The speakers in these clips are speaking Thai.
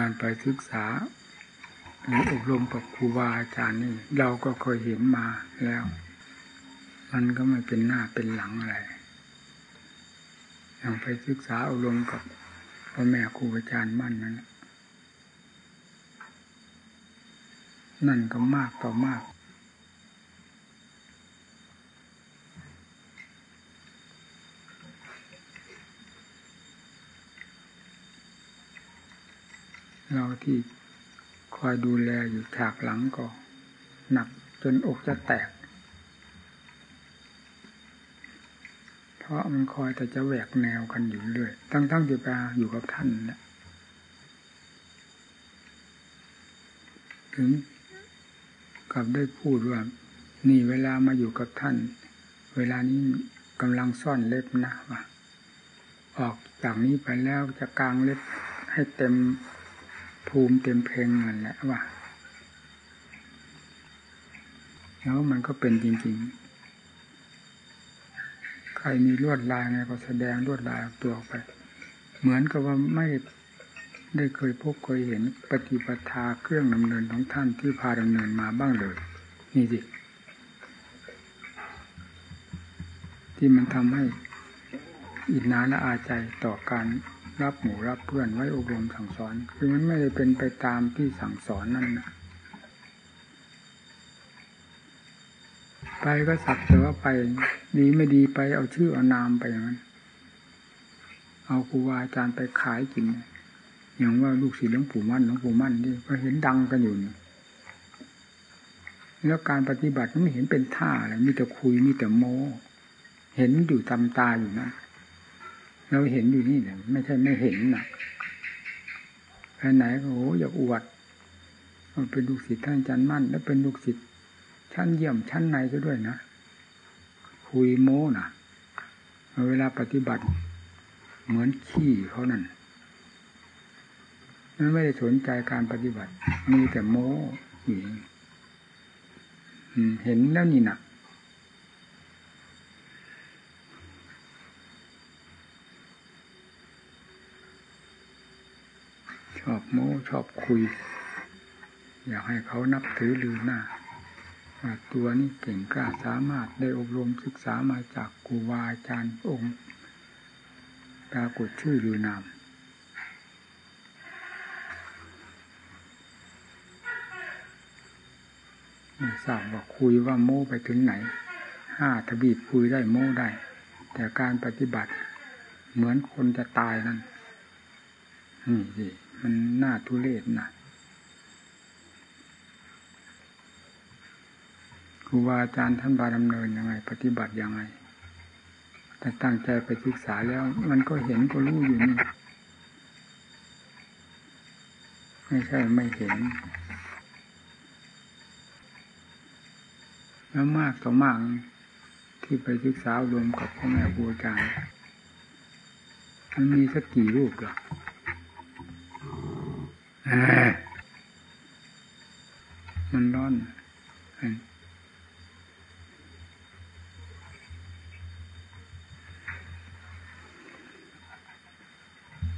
การไปศึกษา หรืออบรมกับครูบาอาจารย์นี่ เราก็เคยเห็นมาแล้ว มันก็ไม่เป็นหน้าเป็นหลังอะไรอย่างไปศึกษาอบรมกับพ่อแม่ครูอาจารย์มั่นนั่นนั่นก็มากต่อมาก เราที่คอยดูแลอยู่ฉากหลังก็หนักจนอกจะแตก เพราะมันคอยแต่จะแหวกแนวกันอยู่เรื่อยทั้งๆที่ไปอยู่กับท่านนี่ยถึงกับได้พูดว่านี่เวลามาอยู่กับท่าน เวลานี้กำลังซ่อนเล็บนะว่าออกจากนี้ไปแล้วจะกางเล็บให้เต็ม ภูมิเต็มเพลงนั่นแหละว่า แล้วมันก็เป็นจริงๆ ใครมีลวดลายไงก็แสดงลวดลายตัวออกไป เหมือนกับว่าไม่ได้เคยพบเคยเห็นปฏิปทาเครื่องดำเนินของท่านที่พาดำเนินมาบ้างเลย นี่สิที่มันทำให้อินนาและอาใจต่อการ รับหมู่รับเพื่อนไว้อบรมสั่งสอน คือมันไม่ได้เป็นไปตามที่สั่งสอนนั่นนะไปก็สักแต่ว่าไปดีไม่ดีไปเอาชื่อเอานามไปอย่างนั้น เอาครูบาอาจารย์ไปขายกิน อย่างว่าลูกศิษย์หลวงปู่มั่นหลวงปู่มั่นนี่ก็เห็นดังกันอยู่นี่แล้วการปฏิบัติไม่เห็นเป็นท่าอะไรมีแต่คุยมีแต่โม้เห็นอยู่ตำตาอยู่นะ เราเห็นอยู่นี่เนี่ยไม่ใช่ไม่เห็นนะไปไหนก็โอ้อยากอวดมันเป็นลูกศิษย์ท่านอาจารย์มั่น แล้วเป็นลูกศิษย์ชั้นเยี่ยมชั้นในก็ด้วยนะคุยโม้นะเวลาปฏิบัติ เหมือนขี้เขานั่นมันไม่ได้สนใจการปฏิบัติ มีแต่โม้หญิงเห็นแล้วนี่นะ อบโม้ชอบคุย อยากให้เขานับถือลือหน้าว่าตัวนี้เก่งกล้าสามารถได้อบรมศึกษามาจากครูบาอาจารย์องค์ปรากฏชื่อลือนามทราบว่าคุยว่าโม้ไปถึงไหน ห้าทบีบคุยได้โม้ได้ แต่การปฏิบัติเหมือนคนจะตายนั่นนี่สิ มันน่าทุเรศนะครูบาอาจารย์ท่านบาดำเนินยังไง ปฏิบัติยังไงแต่ตั้งใจไปศึกษาแล้ว มันก็เห็นก็รู้อยู่นี่ไม่ใช่ไม่เห็น แล้วมากต่อมากที่ไปศึกษารวมกับพ่อแม่ครูอาจารย์มันมีสักกี่รูปหรอ มันร้อน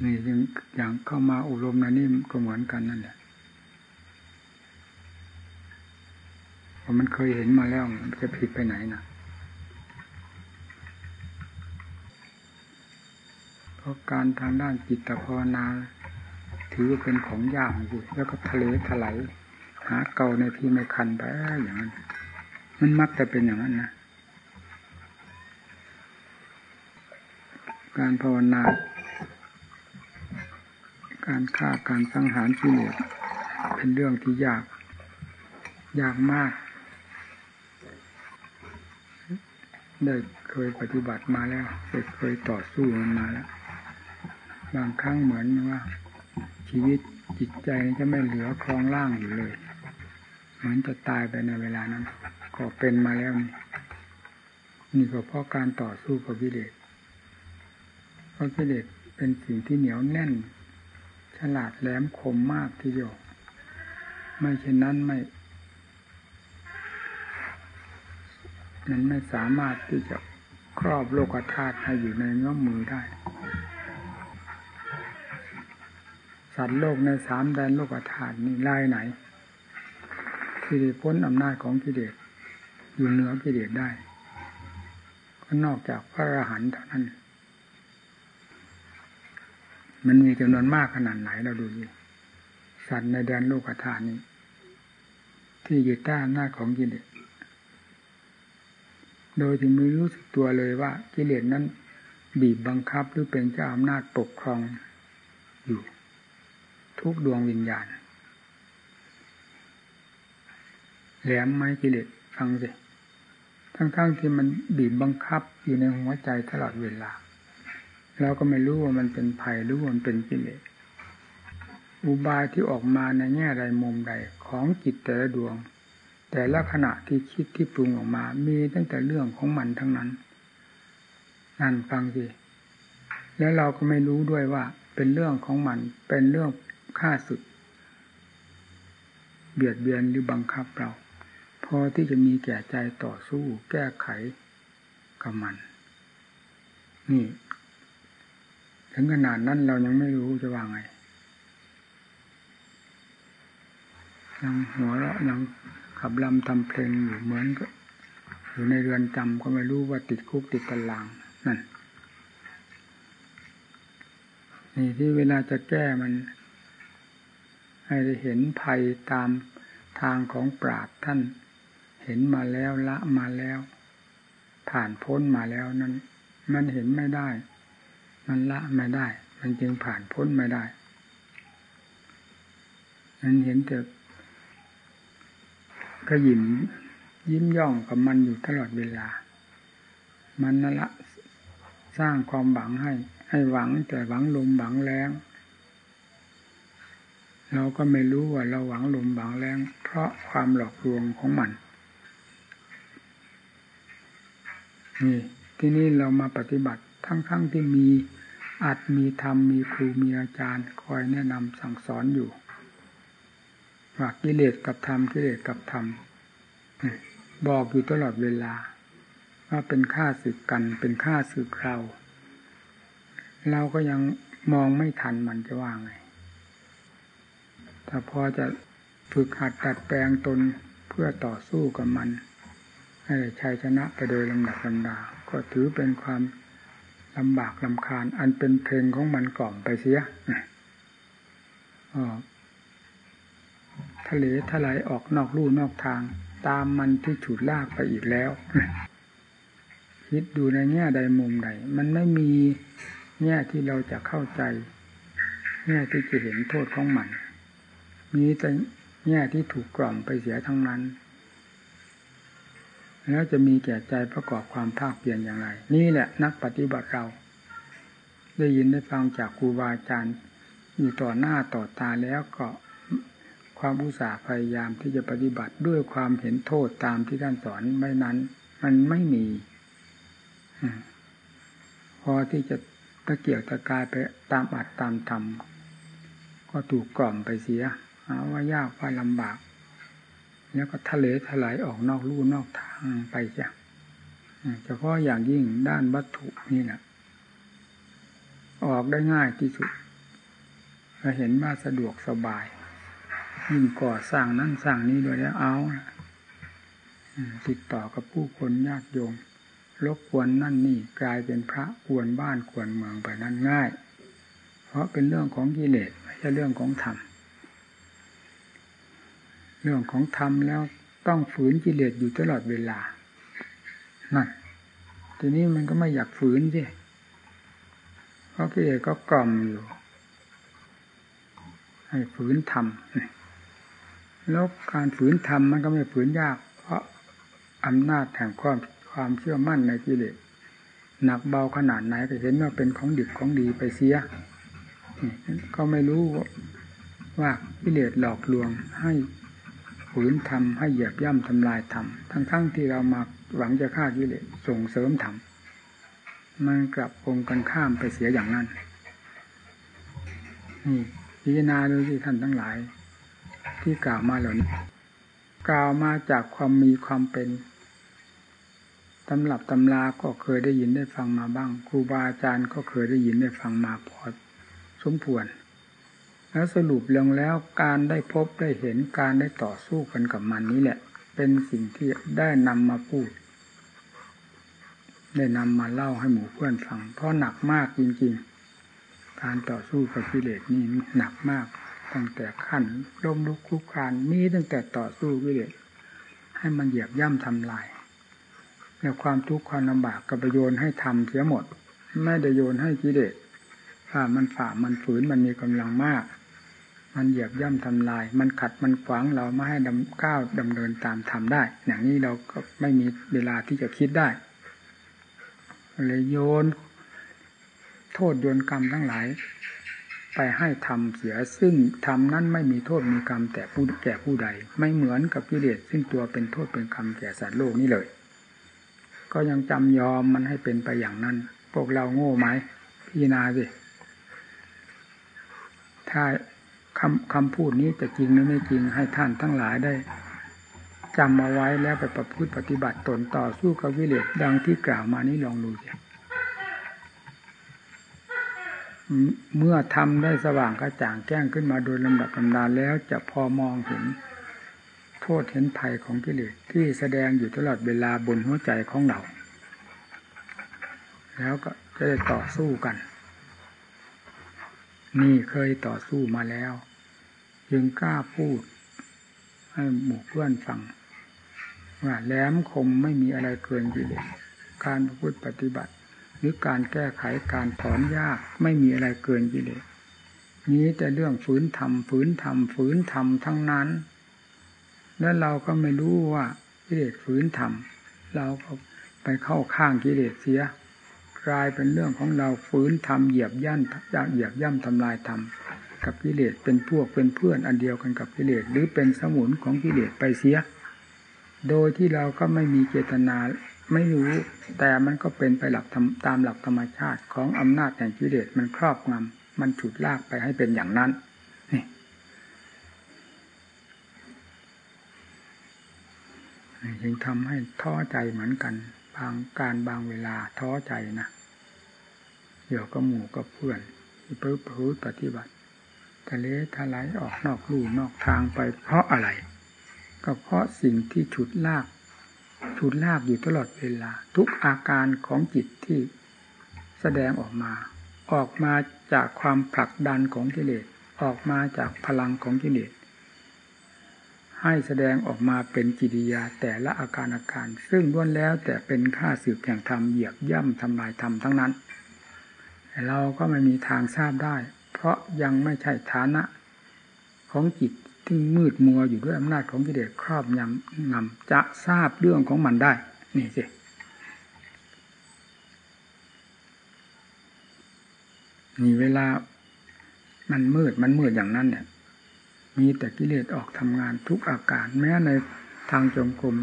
นี่ยังอย่างเข้ามาอบรมนะนี่ก็เหมือนกันนั่นแหละเพราะมันเคยเห็นมาแล้วมันจะผิดไปไหนนะเพราะการทางด้านจิตภาวนา ถือเป็นของยากอยู่แล้วก็ทะเลถลายหาเก่าในที่ไม่คันไปอย่างนั้น มันมักจะเป็นอย่างนั้นนะการภาวนาการฆ่าการสังหารกิเลสเป็นเรื่องที่ยาก ยากมาก ได้เคยปฏิบัติมาแล้วเคยต่อสู้มันมาแล้ว บางครั้งเหมือนว่า ชีวิตจิตใจจะไม่เหลือคลองล่างอยู่เลย เหมือนจะตายไปในเวลานั้น ก็เป็นมาแล้วนี่นี่ก็เพราะการต่อสู้กับวิเลศเพราะวิเลศเป็นสิ่งที่เหนียวแน่น ฉลาดแหลมคมมากทีเดียว ไม่เช่นนั้นไม่ มันไม่สามารถที่จะครอบโลกธาตุให้อยู่ในเงื้อมมือได้ สัตว์โลกในสามแดนโลกธาตุนี่ลายไหนที่พ้นอำนาจของกิเลสอยู่เหนือกิเลสได้ ก็นอกจากพระอรหันต์เท่านั้น มันมีจำนวนมากขนาดไหนเราดูสิสัตว์ในแดนโลกธาตุนี้ ที่อยู่ใต้อำนาจของกิเลสโดยที่ไม่รู้สึกตัวเลยว่ากิเลสนั้นบีบบังคับหรือเป็นเจ้าอำนาจปกครองอยู่ ทุกดวงวิญญาณ แหลมไม้กิเลสฟังสิ ทั้งๆทที่มันบีบบังคับอยู่ในหัวใจตลอดเวลา เราก็ไม่รู้ว่ามันเป็นภัยหรือว่ามันเป็นกิเลสอุบายที่ออกมาในแง่ใดมุมใดของจิตแต่ละดวง แต่ละขณะที่คิดที่ปรุงออกมา มีตั้งแต่เรื่องของมันทั้งนั้น นั่นฟังสิแล้วเราก็ไม่รู้ด้วยว่า เป็นเรื่องของมันเป็นเรื่องฆ่าสุดเบียดเบียนหรือบังคับเรา พอที่จะมีแก่ใจต่อสู้แก้ไขกับมัน นี่ ถึงขนาดนั้นเรายังไม่รู้จะว่าไง ยังหัวเราะยังขับลำทำเพลงอยู่เหมือนกับอยู่ในเรือนจำก็ไม่รู้ว่าติดคุกติดตารางนั่นนี่ที่เวลาจะแก้มัน ให้ได้เห็นภัยตามทางของปราดท่าน เห็นมาแล้วละมาแล้ว ผ่านพ้นมาแล้วนั้น มันเห็นไม่ได้ มันละไม่ได้ มันจึงผ่านพ้นไม่ได้มันเห็นแต่ก็ยิ้มยิ้มย่องกับมันอยู่ตลอดเวลา มันนั่นละสร้างความหวังให้ ให้หวังแต่หวังลมหวังแรง เราก็ไม่รู้ว่าเราหวังลมหวังแรงเพราะความหลอกลวงของมันนี่ที่นี่เรามาปฏิบัติทั้งๆทที่มีอาจมีธรรมมีครูมีอาจารย์ คอยแนะนำสั่งสอนอยู่ว่ากิเลสกับธรรมกิเลสกับธรรมบอกอยู่ตลอดเวลา ว่าเป็นค่าสึกกันเป็นค่าสึกเรา เราก็ยังมองไม่ทันมันจะว่าไง แต่พอจะฝึกหัดตัดแปลงตนเพื่อต่อสู้กับมัน ให้ชัยชนะไปโดยลำดับลำดา ก็ถือเป็นความลำบากลำคาญ อันเป็นเพลงของมันกล่อมไปเสียทะเลทลายออกนอกลู่นอกทาง ตามมันที่ฉุดลากไปอีกแล้ว คิดดูในแง่ใดมุมใดมันไม่มีแง่ที่เราจะเข้าใจ แง่ที่จะเห็นโทษของมัน มีแต่แง่ที่ถูกกล่อมไปเสียทั้งนั้น แล้วจะมีแก่ใจประกอบความภาคเปลี่ยนอย่างไร นี่แหละนักปฏิบัติเรา ได้ยินได้ฟังจากครูบาอาจารย์อยู่ต่อหน้าต่อตาแล้วก็ความอุตสาห์พยายามที่จะปฏิบัติด้วยความเห็นโทษตามที่ท่านสอนไม่นั้น มันไม่มีพอที่จะตะเกียกตะกายไปตามอัดตามทำก็ถูกกล่อมไปเสียาว่ายากว่าลำบาก แล้วก็ทะเลถลายออกนอกลู่นอกทางไปจ้ะเฉพาะอย่างยิ่งด้านวัตถุนี่แหละออกได้ง่ายที่สุดเราเห็นว่าสะดวกสบาย ยิ่งก่อสร้างนั่นสร้างนี้โดยแล้วเอาติดต่อกับผู้คนยากโยมรบกวนนั่นนี่กลายเป็นพระกวนบ้านกวนเมืองไปนั่นง่าย เพราะเป็นเรื่องของกิเลสไม่ใช่เรื่องของธรรม เรื่องของธรรมแล้วต้องฝืนกิเลสอยู่ตลอดเวลา นั่น ทีนี้มันก็ไม่อยากฝืนสิ เพราะกิเลสก็กล่อมอยู่ ให้ฝืนทำแล้วการฝืนทำมันก็ไม่ฝืนยาก เพราะอำนาจแห่งความความเชื่อมั่นในกิเลสหนักเบาขนาดไหนก็เห็นว่าเป็นของดิบของดีไปเสีย ก็ไม่รู้ว่ากิเลสหลอกลวงให้ ฝืนทำให้เหยียบย่ำทำลายทำทั้งๆทที่เรามาหวังจะฆ่ากิเลสส่งเสริมทำมันกลับองกันข้ามไปเสียอย่างนั้นนี่พิจารณาดูที่ท่านทั้งหลาย ที่กล่าวมาเหล่านี้กล่าวมาจากความมีความเป็นตำรับตำราก็เคยได้ยินได้ฟังมาบ้าง ครูบาอาจารย์ก็เคยได้ยินได้ฟังมาพอสมควร แล้วสรุปลงแล้วการได้พบได้เห็นการได้ต่อสู้กันกับมันนี้แหละ เป็นสิ่งที่ได้นำมาพูด ได้นำมาเล่าให้หมู่เพื่อนฟัง เพราะหนักมากจริง ๆ การต่อสู้กับกิเลสนี่หนักมากตั้งแต่ขั้นล้มลุกคลุกคลานมีตั้งแต่ต่อสู้กิเลสให้มันเหยียบย่ำทำลายแล้วความทุกข์ความลำบากก็ไปโยนให้ทำเสียหมด ไม่ได้โยนให้กิเลสถ้ามันฝ่ามันฝืนมันมีกำลังมาก มันเหยียบย่ำทำลาย มันขัดมันขวางเราไม่ให้ดำก้าวดำเนินตามทำได้ อย่างนี้เราก็ไม่มีเวลาที่จะคิดได้เลยโยน โทษโยนกรรมทั้งหลาย ไปให้ทำเสียซึ่งทำนั้นไม่มีโทษมีกรรม แต่ผู้แก่ผู้ใด ไม่เหมือนกับกิเลสซึ่งตัวเป็นโทษเป็นกรรมแก่สัตว์โลกนี้เลย ก็ยังจำยอมมันให้เป็นไปอย่างนั้น พวกเราโง่ไหมพี่นาสิถ้า คำคำพูดนี้จะจริงหรือไม่จริงให้ท่านทั้งหลายได้จำมาไว้แล้วไปประพฤติปฏิบัติตนต่อสู้กับวิเลศดังที่กล่าวมานี้ลองดูสิเมื่อทำได้สว่างกระจ่างแจ้งขึ้นมาโดยลำดับลำดาแล้วจะพอมองเห็น โทษเห็นภัยของกิเลสที่แสดงอยู่ตลอดเวลาบนหัวใจของเรา แล้วก็จะได้ต่อสู้กัน นี่เคยต่อสู้มาแล้วยังกล้าพูด ให้หมู่เพื่อนฟังว่าแหลมคมไม่มีอะไรเกินกิเลสการพูดปฏิบัติ หรือการแก้ไขการถอนยากไม่มีอะไรเกินกิเลสนี้แต่เรื่องฝืนทำฝืนทำฝืนทำทั้งนั้น แล้วเราก็ไม่รู้ว่ากิเลสฝืนทำเราก็ไปเข้าข้างกิเลสเสีย กลายเป็นเรื่องของเราฝืนทำเหยียบย่ำเหยียบย่ำทำลายทำกับกิเลสเป็นพวกเป็นเพื่อนอันเดียวกันกับกิเลสหรือเป็นสมุนของกิเลสไปเสีย โดยที่เราก็ไม่มีเจตนาไม่รู้ แต่มันก็เป็นไปหลักตามหลักธรรมชาติของอำนาจแห่งกิเลสมันครอบงำมันฉุดลากไปให้เป็นอย่างนั้นนี่จึงทำให้ท้อใจเหมือนกัน บางการบางเวลาท้อใจนะเดี๋ยวก็หมู่กับเพื่อนเพิ่พูดปฏิบัติทะเลทลายออกนอกลู่นอกทางไปเพราะอะไร ก็เพราะสิ่งที่ฉุดลาก ฉุดลากอยู่ตลอดเวลา ทุกอาการของจิตที่แสดงออกมา ออกมาจากความผลักดันของกิเลสออกมาจากพลังของกิเลส ให้แสดงออกมาเป็นกิริยาแต่ละอาการอาการ ซึ่งล้วนแล้วแต่เป็นค่าสืบแห่งธรรมเหยียบย่ำทำลายธรรมทั้งนั้น เราก็ไม่มีทางทราบได้ เพราะยังไม่ใช่ฐานะ ของจิตที่มืดมัวอยู่ด้วยอำนาจของกิเลสครอบยำงำจะทราบเรื่องของมันได้ นี่สินี่เวลามันมืดมันมืดอย่างนั้นเนี่ย มีแต่กิเลสออกทำงานทุกอาการ แม้ในทางจงกรม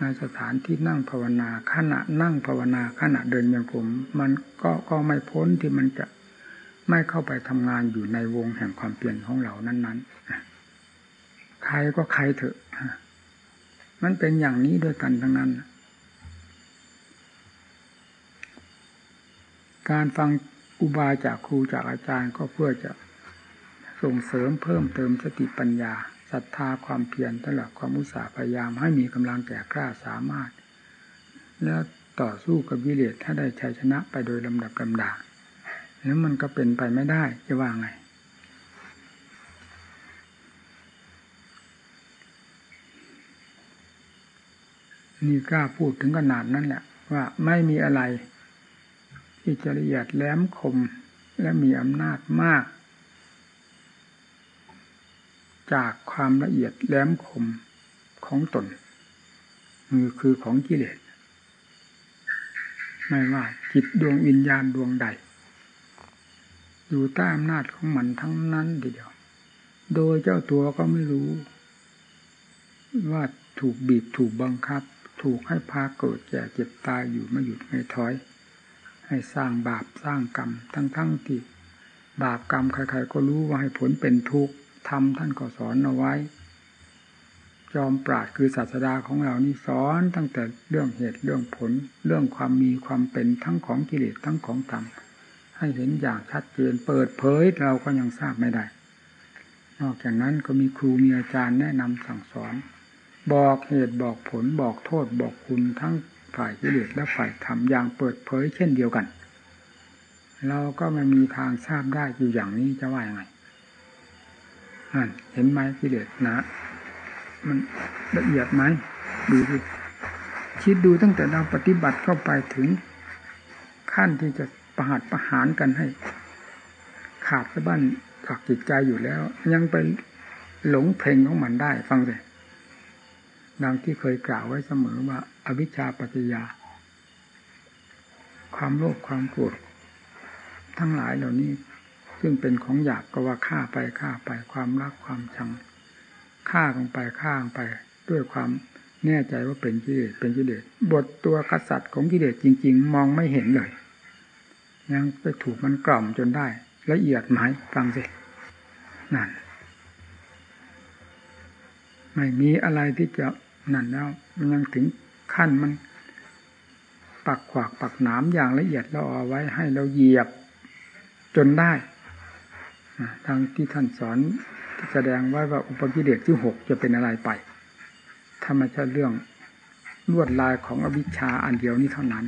ในสถานที่นั่งภาวนาขณะนั่งภาวนาขณะเดินยังกรมมันก็ก็ไม่พ้นที่มันจะไม่เข้าไปทำงานอยู่ในวงแห่งความเปลี่ยนของเรานั้นๆ ใครก็ใครเถอะ มันเป็นอย่างนี้ด้วยกันทั้งนั้น การฟังอุบายจากครูจากอาจารย์ก็เพื่อจะ ส่งเสริมเพิ่มเติมสติปัญญาศรัทธาความเพียรตลอดความอุตสาห์พยายามให้มีกำลังแก่กล้าสามารถ แล้วต่อสู้กับวิเลศถ้าได้ชัยชนะไปโดยลำดับลำดาแล้วมันก็เป็นไปไม่ได้จะว่าไง นี่กล้าพูดถึงขนาดนั้นแหละ ว่าไม่มีอะไร ที่จะละเอียดแหลมคมและมีอำนาจมาก จากความละเอียดแหลมคมของตนมือคือของกิเลสไม่ว่าจิตดวงวิญญาณดวงใด อยู่ใต้อำนาจของมันทั้งนั้นทีเดียว โดยเจ้าตัวก็ไม่รู้ ว่าถูกบีบถูกบังคับ ถูกให้พาเกิดแก่เจ็บตายอยู่ไม่หยุดไม่ถอย ให้สร้างบาปสร้างกรรมทั้งๆที่บาปกรรมใครๆก็รู้ว่าให้ผลเป็นทุกข์ ธรรมท่านก็สอนเอาไว้ จอมปราดคือศาสดาของเรานี่สอนตั้งแต่เรื่องเหตุเรื่องผล เรื่องความมีความเป็นทั้งของกิเลสทั้งของธรรมให้เห็นอย่างชัดเจนเปิดเผยเราก็ยังทราบไม่ได้ นอกจากนั้นก็มีครูมีอาจารย์แนะนำสั่งสอน บอกเหตุบอกผลบอกโทษบอกคุณทั้งฝ่ายกิเลสและฝ่ายธรรมอย่างเปิดเผยเช่นเดียวกัน เราก็ไม่มีทางทราบได้อยู่อย่างนี้จะว่ายังไง นั่นเห็นไหมกิเลสนะมันละเอียดไหมดูดิคิดดูตั้งแต่เราปฏิบัติเข้าไปถึง ขั้นที่จะประหัดประหารกันให้ ขาดสะบั้นจากจิตใจอยู่แล้ว ยังไปหลงเพลงของมันได้ ฟังเลยดังที่เคยกล่าวไว้เสมอว่า อวิชชาปัจจยา ความโลภความโกรธทั้งหลายเหล่านี้ ซึ่งเป็นของหยาบก็ว่าฆ่าไปฆ่าไปความรักความชังฆ่าลงไปฆ่าลงไป ด้วยความแน่ใจว่าเป็นกิเลสเป็นกิเลสบทตัวกษัตริย์ของกิเลสจริง ๆ มองไม่เห็นเลย ยังไปถูกมันกล่อมจนได้ ละเอียดไหมฟังสินั่นไม่มีอะไรที่จะนั่นแล้วมันยังถึงขั้นมัน ปักขวากปักหนามอย่างละเอียดเราเอาไว้ให้เราเหยียบจนได้ ทางที่ท่านสอนแสดงไว้ว่าอุปกิเลสที่หกจะเป็นอะไรไปถ้าไม่ใช่เรื่องลวดลายของอวิชชาอันเดียวนี้เท่านั้น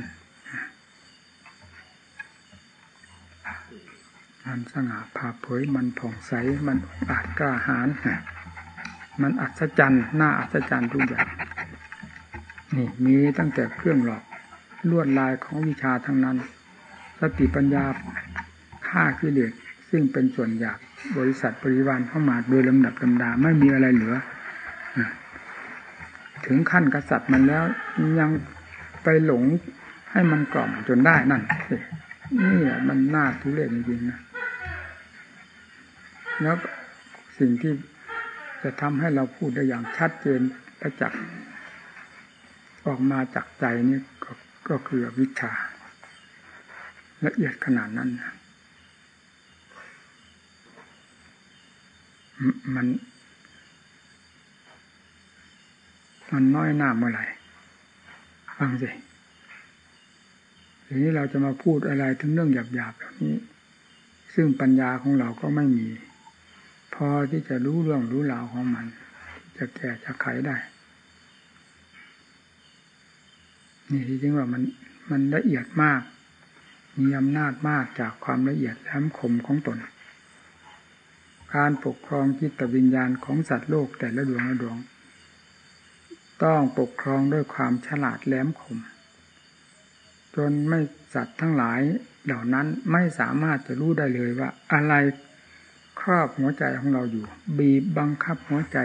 มันสง่าผ่าเผยมันผ่องใสมันอาจกล้าหาญมันอัศจรรย์น่าอัศจรรย์ทุกอย่างนี่มีตั้งแต่เครื่องหลอกลวดลายของวิชาทั้งนั้น สติปัญญาฆ่ากิเลส ซึ่งเป็นส่วนอยากบริษัทปริวานเข้ามาโดยลำดับลำดาไม่มีอะไรเหลือถึงขั้นกษัตริย์มันแล้วยังไปหลงให้มันกล่อมจนได้นั่นนี่แหละมันน่าทุเรศจริงๆนะแล้วสิ่งที่จะทำให้เราพูดได้อย่างชัดเจนประจักษ์ออกมาจากใจนี่ก็ก็คือวิชาละเอียดขนาดนั้น มัน มันน้อยหน้าเมื่อไหร่ฟังสิทีนี้เราจะมาพูดอะไรถึงเรื่องหยาบๆแบบนี้ ซึ่งปัญญาของเราก็ไม่มี พอที่จะรู้เรื่องรู้ราวของมัน จะแก้จะไขได้ นี่ที่จริงว่ามันมันละเอียดมาก มีอำนาจมากจากความละเอียดแหลมคมของตน การปกครองจิตวิญญาณของสัตว์โลกแต่ละดวงละดวง ต้องปกครองด้วยความฉลาดแหลมคม จนไม่สัตว์ทั้งหลายเหล่านั้นไม่สามารถจะรู้ได้เลยว่า อะไรครอบหัวใจของเราอยู่ บีบบังคับหัวใจ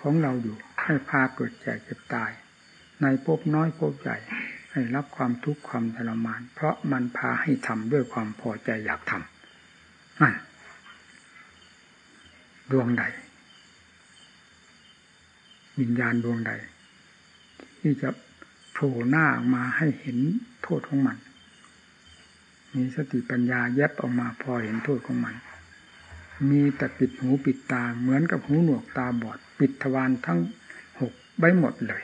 ของเราอยู่ ให้พาเกิดแก่เจ็บตาย ในภพน้อยภพใหญ่ให้รับความทุกข์ความทรมาน เพราะมันพาให้ทำด้วยความพอใจอยากทำนั่น ดวงใดวิญญาณดวงใด ที่จะโผล่หน้าออกมาให้เห็นโทษของมัน มีสติปัญญาแยบออกมาพอเห็นโทษของมัน มีแต่ปิดหูปิดตาเหมือนกับหูหนวกตาบอด ปิดทวารทั้งหกใบหมดเลย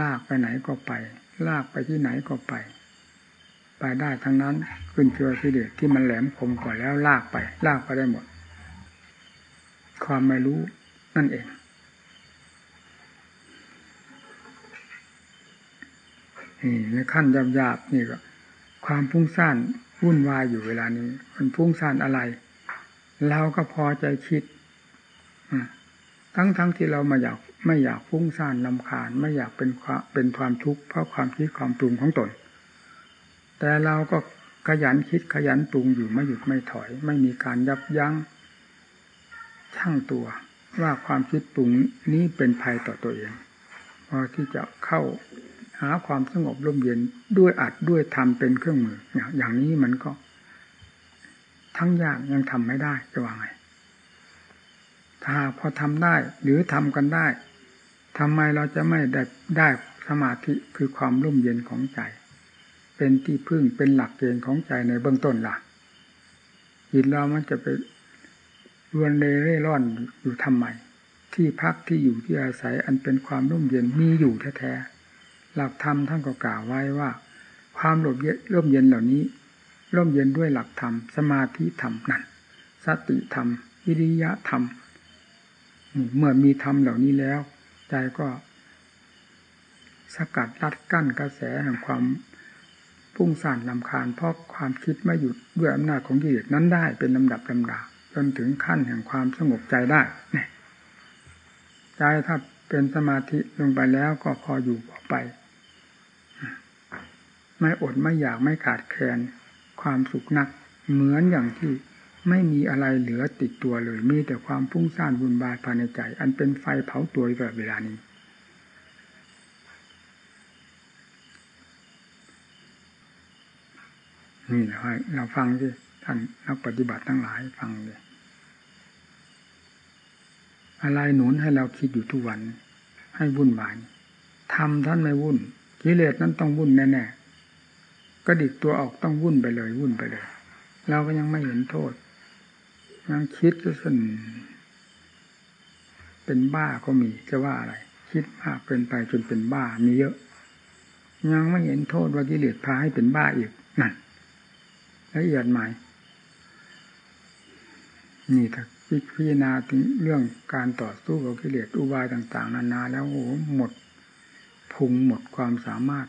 ลากไปไหนก็ไป ลากไปที่ไหนก็ไป ไปได้ทั้งนั้นขึ้นเชื่อสิเดชที่มันแหลมคมกว่าแล้วลากไป ลากไปได้หมด ความไม่รู้นั่นเอง นี่ในขั้นหยาบๆนี่ก็ ความพุ่งซ่านวุ่นวายอยู่เวลานี้ มันพุ่งซ่านอะไร เราก็พอใจคิดทั้งๆทที่เรามาอยากไม่อยากฟุ้งซ่านลำคาญ ไม่อยากเป็นความเป็นความทุกข์เพราะความคิดความปรุงของตน แต่เราก็ขยันคิดขยันปรุงอยู่ไม่หยุดไม่ถอย ไม่มีการยับยั้ง ช่างตัวว่าความคิดปรุงนี้เป็นภัยต่อตัวเอง พอที่จะเข้าหาความสงบร่มเย็นด้วยอัดด้วยทำเป็นเครื่องมือ อย่างนี้มันก็ ทั้งยากยังทำไม่ได้จะว่าไง ถ้าพอทำได้หรือทำกันได้ทำไมเราจะไม่ได้ได้สมาธิคือความร่มเย็นของใจ เป็นที่พึ่งเป็นหลักเกณฑ์ของใจในเบื้องต้นล่ะจิตเรามันจะไป รวนเร่ร่อนอยู่ทำไม ที่พักที่อยู่ที่อาศัยอันเป็นความร่มเย็นมีอยู่แท้ๆหลักธรรมท่านก็กล่าวไว้ว่า ความหลบเย็นร่มเย็นเหล่านี้ ร่มเย็นด้วยหลักธรรมสมาธิธรรมนั่นสติธรรมวิริยะธรรมเมื่อมีธรรมเหล่านี้แล้ว ใจก็สกัดรัดกั้นกระแสแห่งความพุ่งสานลำคาญเพราะความคิดไม่หยุดด้วยอำนาจของกิเลสนั้นได้เป็นลำดับลำดา จนถึงขั้นแห่งความสงบใจได้ใจถ้าเป็นสมาธิลงไปแล้วก็พออยู่พอไป ไม่อดไม่อยากไม่ขาดแคลนความสุขนัก เหมือนอย่างที่ไม่มีอะไรเหลือติดตัวเลย มีแต่ความพุ่งซ่านบุญบายภายในใจ อันเป็นไฟเผาตัวตลอดเวลานี้ นี่นะเราฟังที่ท่านนักปฏิบัติทั้งหลายฟังเลย อะไรหนุนให้เราคิดอยู่ทุกวัน ให้วุ่นวายทำท่านไม่วุ่นกิเลสนั้นต้องวุ่นแน่ๆก็ดิกตัวออกต้องวุ่นไปเลยวุ่นไปเลย เราก็ยังไม่เห็นโทษยังคิดจะสนเป็นบ้าก็มีจะว่าอะไร คิดมากเป็นไปจนเป็นบ้ามีเยอะ ยังไม่เห็นโทษว่ากิเลสพาให้เป็นบ้าอีกนั่นละเอียดใหม่นี่ถ้า พิจารณาถึงเรื่องการต่อสู้กับกิเลสอุบายต่างๆ นานาแล้วโอ้หมดพุงหมดความสามารถ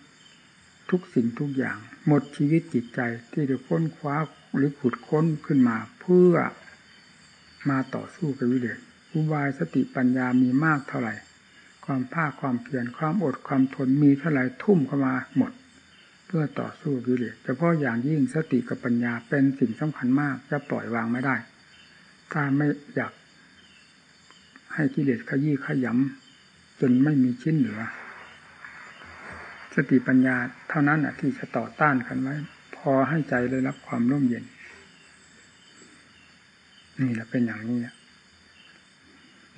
ทุกสิ่งทุกอย่าง หมดชีวิตจิตใจที่จะค้นคว้าหรือขุดค้นขึ้นมา เพื่อมาต่อสู้กับวิเลสอุบายสติปัญญามีมากเท่าไหร่ ความภาคความเพียรความอดความทนมีเท่าไหร่ทุ่มเข้ามาหมด เพื่อต่อสู้กิเลสเฉพาะอย่างยิ่งสติกับปัญญาเป็นสิ่งสำคัญมากจะปล่อยวางไม่ได้ ถ้าไม่อยาก ให้กิเลสขยี้ขยำจนไม่มีชิ้นเหลือ สติปัญญาเท่านั้นที่จะต่อต้านกันไว้ พอให้ใจได้รับความร่มเย็น นี่แหละเป็นอย่างนี้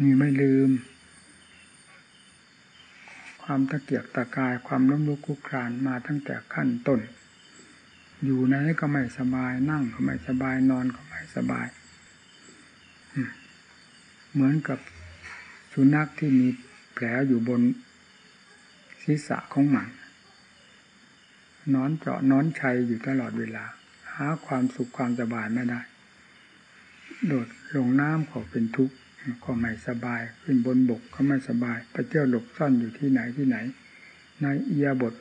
นี่ไม่ลืม ความตะเกียกตะกายความล้มลุกคุกครานมาตั้งแต่ขั้นต้นอยู่ไหนก็ไม่สบายนั่งก็ไม่สบายนอนก็ไม่สบาย เหมือนกับสุนัขที่มีแผลอยู่บนศีรษะของมันนอนเจาะนอนชัยอยู่ตลอดเวลา หาความสุขความสบายไม่ได้ โดดลงน้ำก็เป็นทุกข์ก็ไม่สบาย ขึ้นบนบกก็ไม่สบายไปเที่ยวหลบซ่อนอยู่ที่ไหนที่ไหน ในเอียบท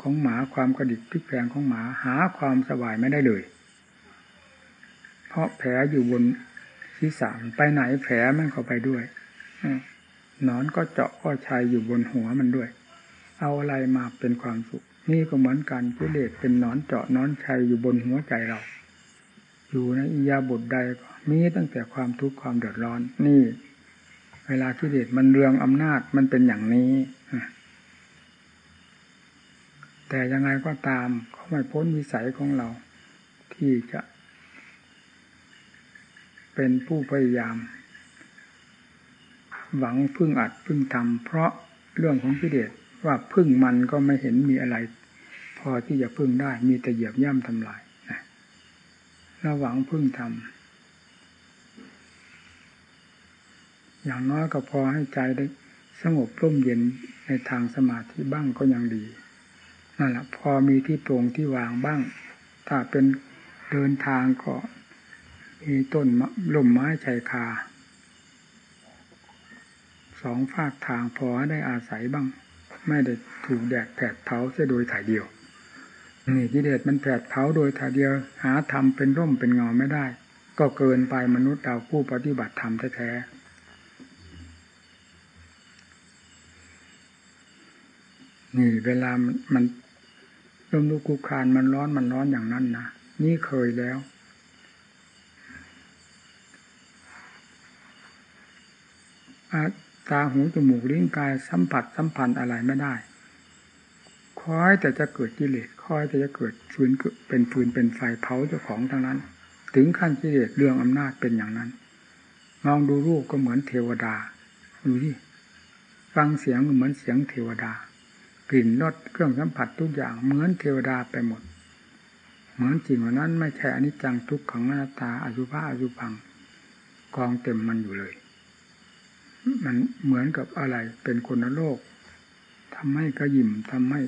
ของหมาความกระดิกพลิกแปลงของหมาหาความสบายไม่ได้เลย เพราะแผลอยู่บน ศีรษะไปไหนแผลมันเข้าไปด้วยนอนก็เจาะก็ชัยอยู่บนหัวมันด้วย เอาอะไรมาเป็นความสุข นี่ก็เหมือนกันกิเลสเป็นนอนเจาะนอนชัยอยู่บนหัวใจเรา อยู่ในอียาบทใดก็มีตั้งแต่ความทุกข์ความเดือดร้อน นี่ เวลาที่เดชมันเรืองอำนาจมันเป็นอย่างนี้แต่ยังไงก็ตามก็ไม่พ้นวิสัยของเรา ที่จะ เป็นผู้พยายาม หวังพึ่งอัดพึ่งทำเพราะเรื่องของพิเดชว่าพึ่งมันก็ไม่เห็นมีอะไร พอที่จะพึ่งได้มีแต่เหยียบย่ำทำลายเราหวังพึ่งทำอย่างน้อยก็พอให้ใจได้สงบร่มเย็นในทางสมาธิบ้างก็ยังดีนั่นแหละพอมีที่โปร่งที่วางบ้าง ถ้าเป็นเดินทางก็ มีต้นล่มไม้ชายคา สองฝากทางพอได้อาศัยบ้าง ไม่ได้ถูกแดดแผดเผาเสียโดยถ่ายเดียวนี่กิเลสมันแผดเผาโดยถ่ายเดียวหาทำเป็นร่มเป็นเงาไม่ได้ ก็เกินไปมนุษย์เราผู้ปฏิบัติธรรมแท้ๆนี่เวลามันลมลุกคุกคานมันร้อนมันร้อนอย่างนั้นนะนี่เคยแล้ว ตาหูจมูกลิ้นกายสัมผัสสัมพันธ์อะไรไม่ได้ คอยแต่จะเกิดกิเลสคอยแต่จะเกิดฟืนเป็นฟืนเป็นไฟเผาเจ้าของทั้งนั้น ถึงขั้นกิเลสเรื่องอำนาจเป็นอย่างนั้น มองดูรูปก็เหมือนเทวดาดูที่ฟังเสียงก็เหมือนเสียงเทวดากลิ่นรสเครื่องสัมผัสทุกอย่างเหมือนเทวดาไปหมด เหมือนจริงว่านั้นไม่ใช่อนิจจังทุกขังหน้าตาอายุภาอายุพังกองเต็มมันอยู่เลย มันเหมือนกับอะไรเป็นคนโลกทำให้กระยิมทำให้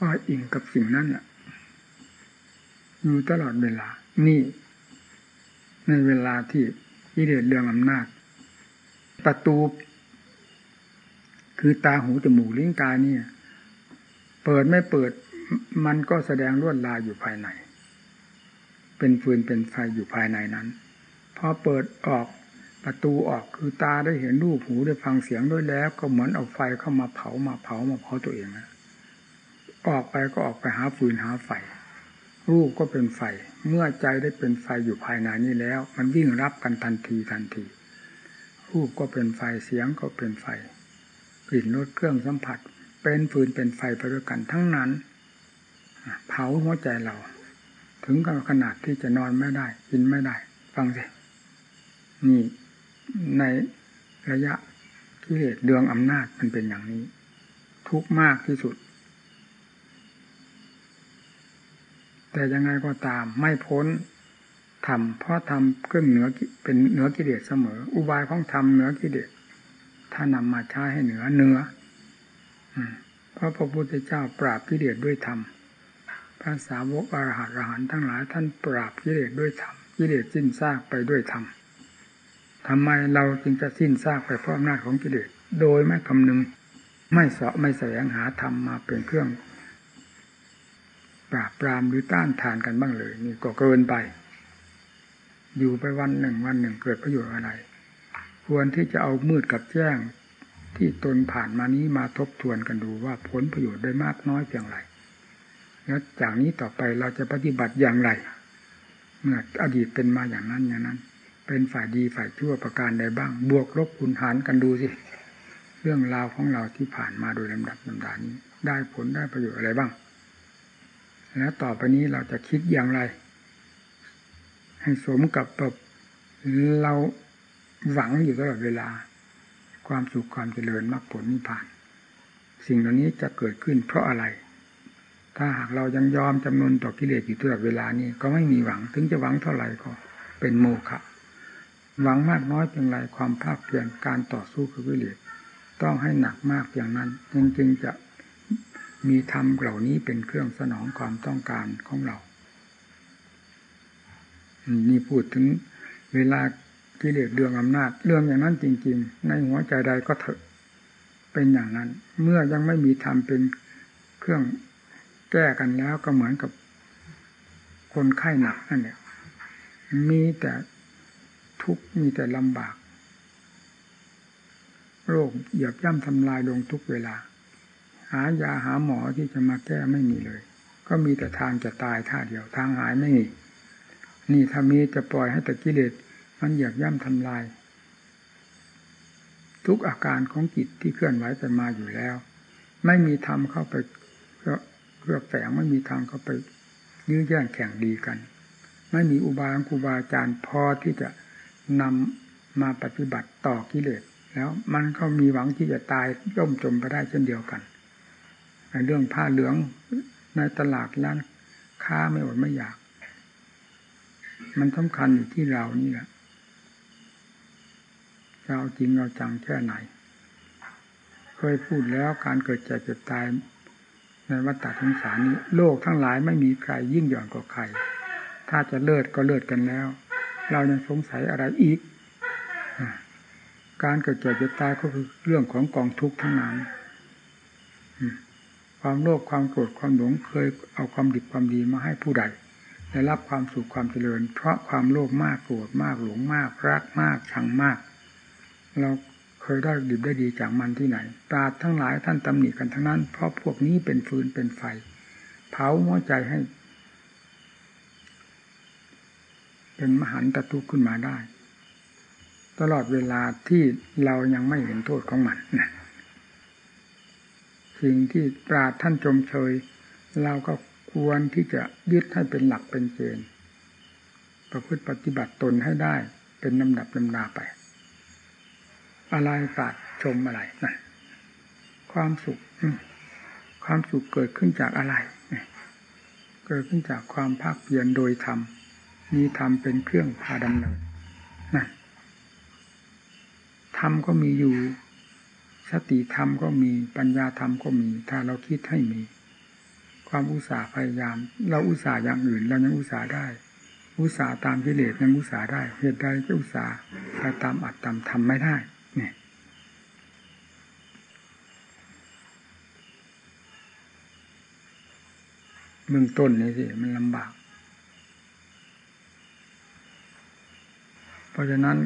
ว่าอิงกับสิ่งนั้นอะอยู่ตลอดเวลา นี่ ในเวลาที่กิเลสเรื่องอำนาจ ประตู คือตาหูจมูกลิ้นกายเนี่ย เปิดไม่เปิด มันก็แสดงลวดลายอยู่ภายใน เป็นฟืนเป็นไฟอยู่ภายในนั้น พอเปิดออก ประตูออกคือตาได้เห็นรูปหูได้ฟังเสียงด้วยแล้ว ก็เหมือนเอาไฟเข้ามาเผามาเผามาเผาตัวเองนะออกไปก็ออกไปหาฟืนหาไฟ รูปก็เป็นไฟ เมื่อใจได้เป็นไฟอยู่ภายในนี้แล้ว มันวิ่งรับกันทันทีทันที รูปก็เป็นไฟเสียงก็เป็นไฟกลิ่นรสเครื่องสัมผัส เป็นฟืนเป็นไฟไปด้วยกันทั้งนั้น เผาหัวใจเรา ถึงกับขนาดที่จะนอนไม่ได้กินไม่ได้ ฟังสินี่ ในระยะกิเลสเดืองอำนาจมันเป็นอย่างนี้ ทุกมากที่สุด แต่ยังไงก็ตามไม่พ้นทำเพราะทำเครื่องเหนือเป็นเหนือกิเลสเสมอ อุบายของธรรมเหนือกิเลสถ้านำมาใช้ให้เหนือเนื้อเพราะพระพุทธเจ้าปราบกิเลสด้วยธรรมพระสาวกอรหัตอรหันทั้งหลายท่านปราบกิเลสด้วยธรรมกิเลสสิ้นซากไปด้วยธรรม ทำไมเราจึงจะสิ้นซากไปเพราะอำนาจของกิเลสโดยไม่คำนึง ไม่เสาะไม่แสวงหาธรรมมาเป็นเครื่อง ปราบปรามหรือต้านทานกันบ้างเลย นี่ก็เกินไป อยู่ไปวันหนึ่งวันหนึ่งเกิดประโยชน์อะไร ควรที่จะเอามืดกับแจ้งที่ตนผ่านมานี้มาทบทวนกันดูว่าผลประโยชน์ได้มากน้อยเพียงไรแล้วจากนี้ต่อไปเราจะปฏิบัติอย่างไร เมื่ออดีตเป็นมาอย่างนั้นอย่างนั้น เป็นฝ่ายดีฝ่ายชั่วประการใดบ้าง บวกลบคูณหารกันดูสิ เรื่องราวของเราที่ผ่านมาโดยลำดับลำดานี้ ได้ผลได้ประโยชน์อะไรบ้าง แล้วต่อไปนี้เราจะคิดอย่างไร ให้สมกับแบบเราหวังอยู่ตลอดเวลา ความสุขความเจริญมรรคผลนิพพาน สิ่งเหล่านี้จะเกิดขึ้นเพราะอะไร ถ้าหากเรายังยอมจำนวนต่อกิเลสอยู่ตลอดเวลานี้ก็ไม่มีหวัง ถึงจะหวังเท่าไหร่ก็เป็นโมฆะ หวังมากน้อยเพียงไรความภาคเพียรการต่อสู้กับวิเลศต้องให้หนักมากอย่างนั้นจึงจึงจะมีธรรมเหล่านี้เป็นเครื่องสนองความต้องการของเรา นี่พูดถึงเวลากิเลสเรื่องอำนาจ เรื่องอย่างนั้นจริง ๆ ในหัวใจใดก็เถอะเป็นอย่างนั้น เมื่อยังไม่มีธรรมเป็นเครื่องแก้กันแล้วก็เหมือนกับคนไข้หนักนั่นแหละมีแต่ ทุกข์มีแต่ลำบาก โรคเหยียบย่ำทำลายลงทุกเวลา หายาหาหมอที่จะมาแก้ไม่มีเลย ก็มีแต่ทางจะตายท่าเดียวทางหายไม่มีนี่ถ้ามีจะปล่อยให้ตะกิเลสมันเหยียบย่ำทำลาย ทุกอาการของจิตที่เคลื่อนไหวไปมาอยู่แล้ว ไม่มีธรรมเข้าไปเพื่อแฝงไม่มีทางเข้าไปยื้อแย่งแข่งดีกัน ไม่มีอุบายครูบาอาจารย์พอที่จะ นำมาปฏิบัติต่อกิเลสแล้วมันก็มีหวังที่จะตายย่มจมไปได้เช่นเดียวกันในเรื่องผ้าเหลืองในตลาดร้านค้าไม่อดไม่อยาก มันสำคัญอยู่ที่เรานี่แหละเอาจริงเอาจังแค่ไหน เคยพูดแล้วการเกิดเจ็บเจ็บตายในวัฏฏะสงสารนี้ โลกทั้งหลายไม่มีใครยิ่งหย่อนกว่าใคร ถ้าจะเลิศก็เลิศกันแล้ว เรายังสงสัยอะไรอีก การเกิดเจ็บจะตายก็คือเรื่องของกองทุกข์ทั้งนั้นความโลภความโกรธความหลงเคยเอาความดีความดีมาให้ผู้ใดได้รับความสุขความเจริญ เพราะความโลภมากโกรธมากหลงมาก รักมากชังมาก เราเคยได้ดีได้ดีจากมันที่ไหนตาทั้งหลายท่านตำหนิกันทั้งนั้น เพราะพวกนี้เป็นฟืนเป็นไฟ เผาหัวใจให้ เป็นมหันตทุกข์ขึ้นมาได้ ตลอดเวลาที่เรายังไม่เห็นโทษของมันนะสิ่งที่ปราดท่านชมเชย เราก็ควรที่จะยึดให้เป็นหลักเป็นเกณฑ์ประพฤติปฏิบัติตนให้ได้ เป็นลำดับลำดาไป อะไรปราดชมอะไรนะความสุขความสุขเกิดขึ้นจากอะไร เกิดขึ้นจากความภาคเพียรโดยธรรม มีธรรมเป็นเครื่องพาดำเนินนะธรรมก็มีอยู่ สติธรรมก็มีปัญญาธรรมก็มี ถ้าเราคิดให้มี ความอุตสาห์พยายาม เราอุตสาห์อย่างอื่นเรายังอุตสาห์ได้ อุตสาห์ตามกิเลสยังอุตสาห์ได้เหตุใดจะอุตสาห์ไปตามอัดตามทำไม่ได้เนี่ยเบื้องต้นนี่สิมันลำบาก เพราะฉะนั้น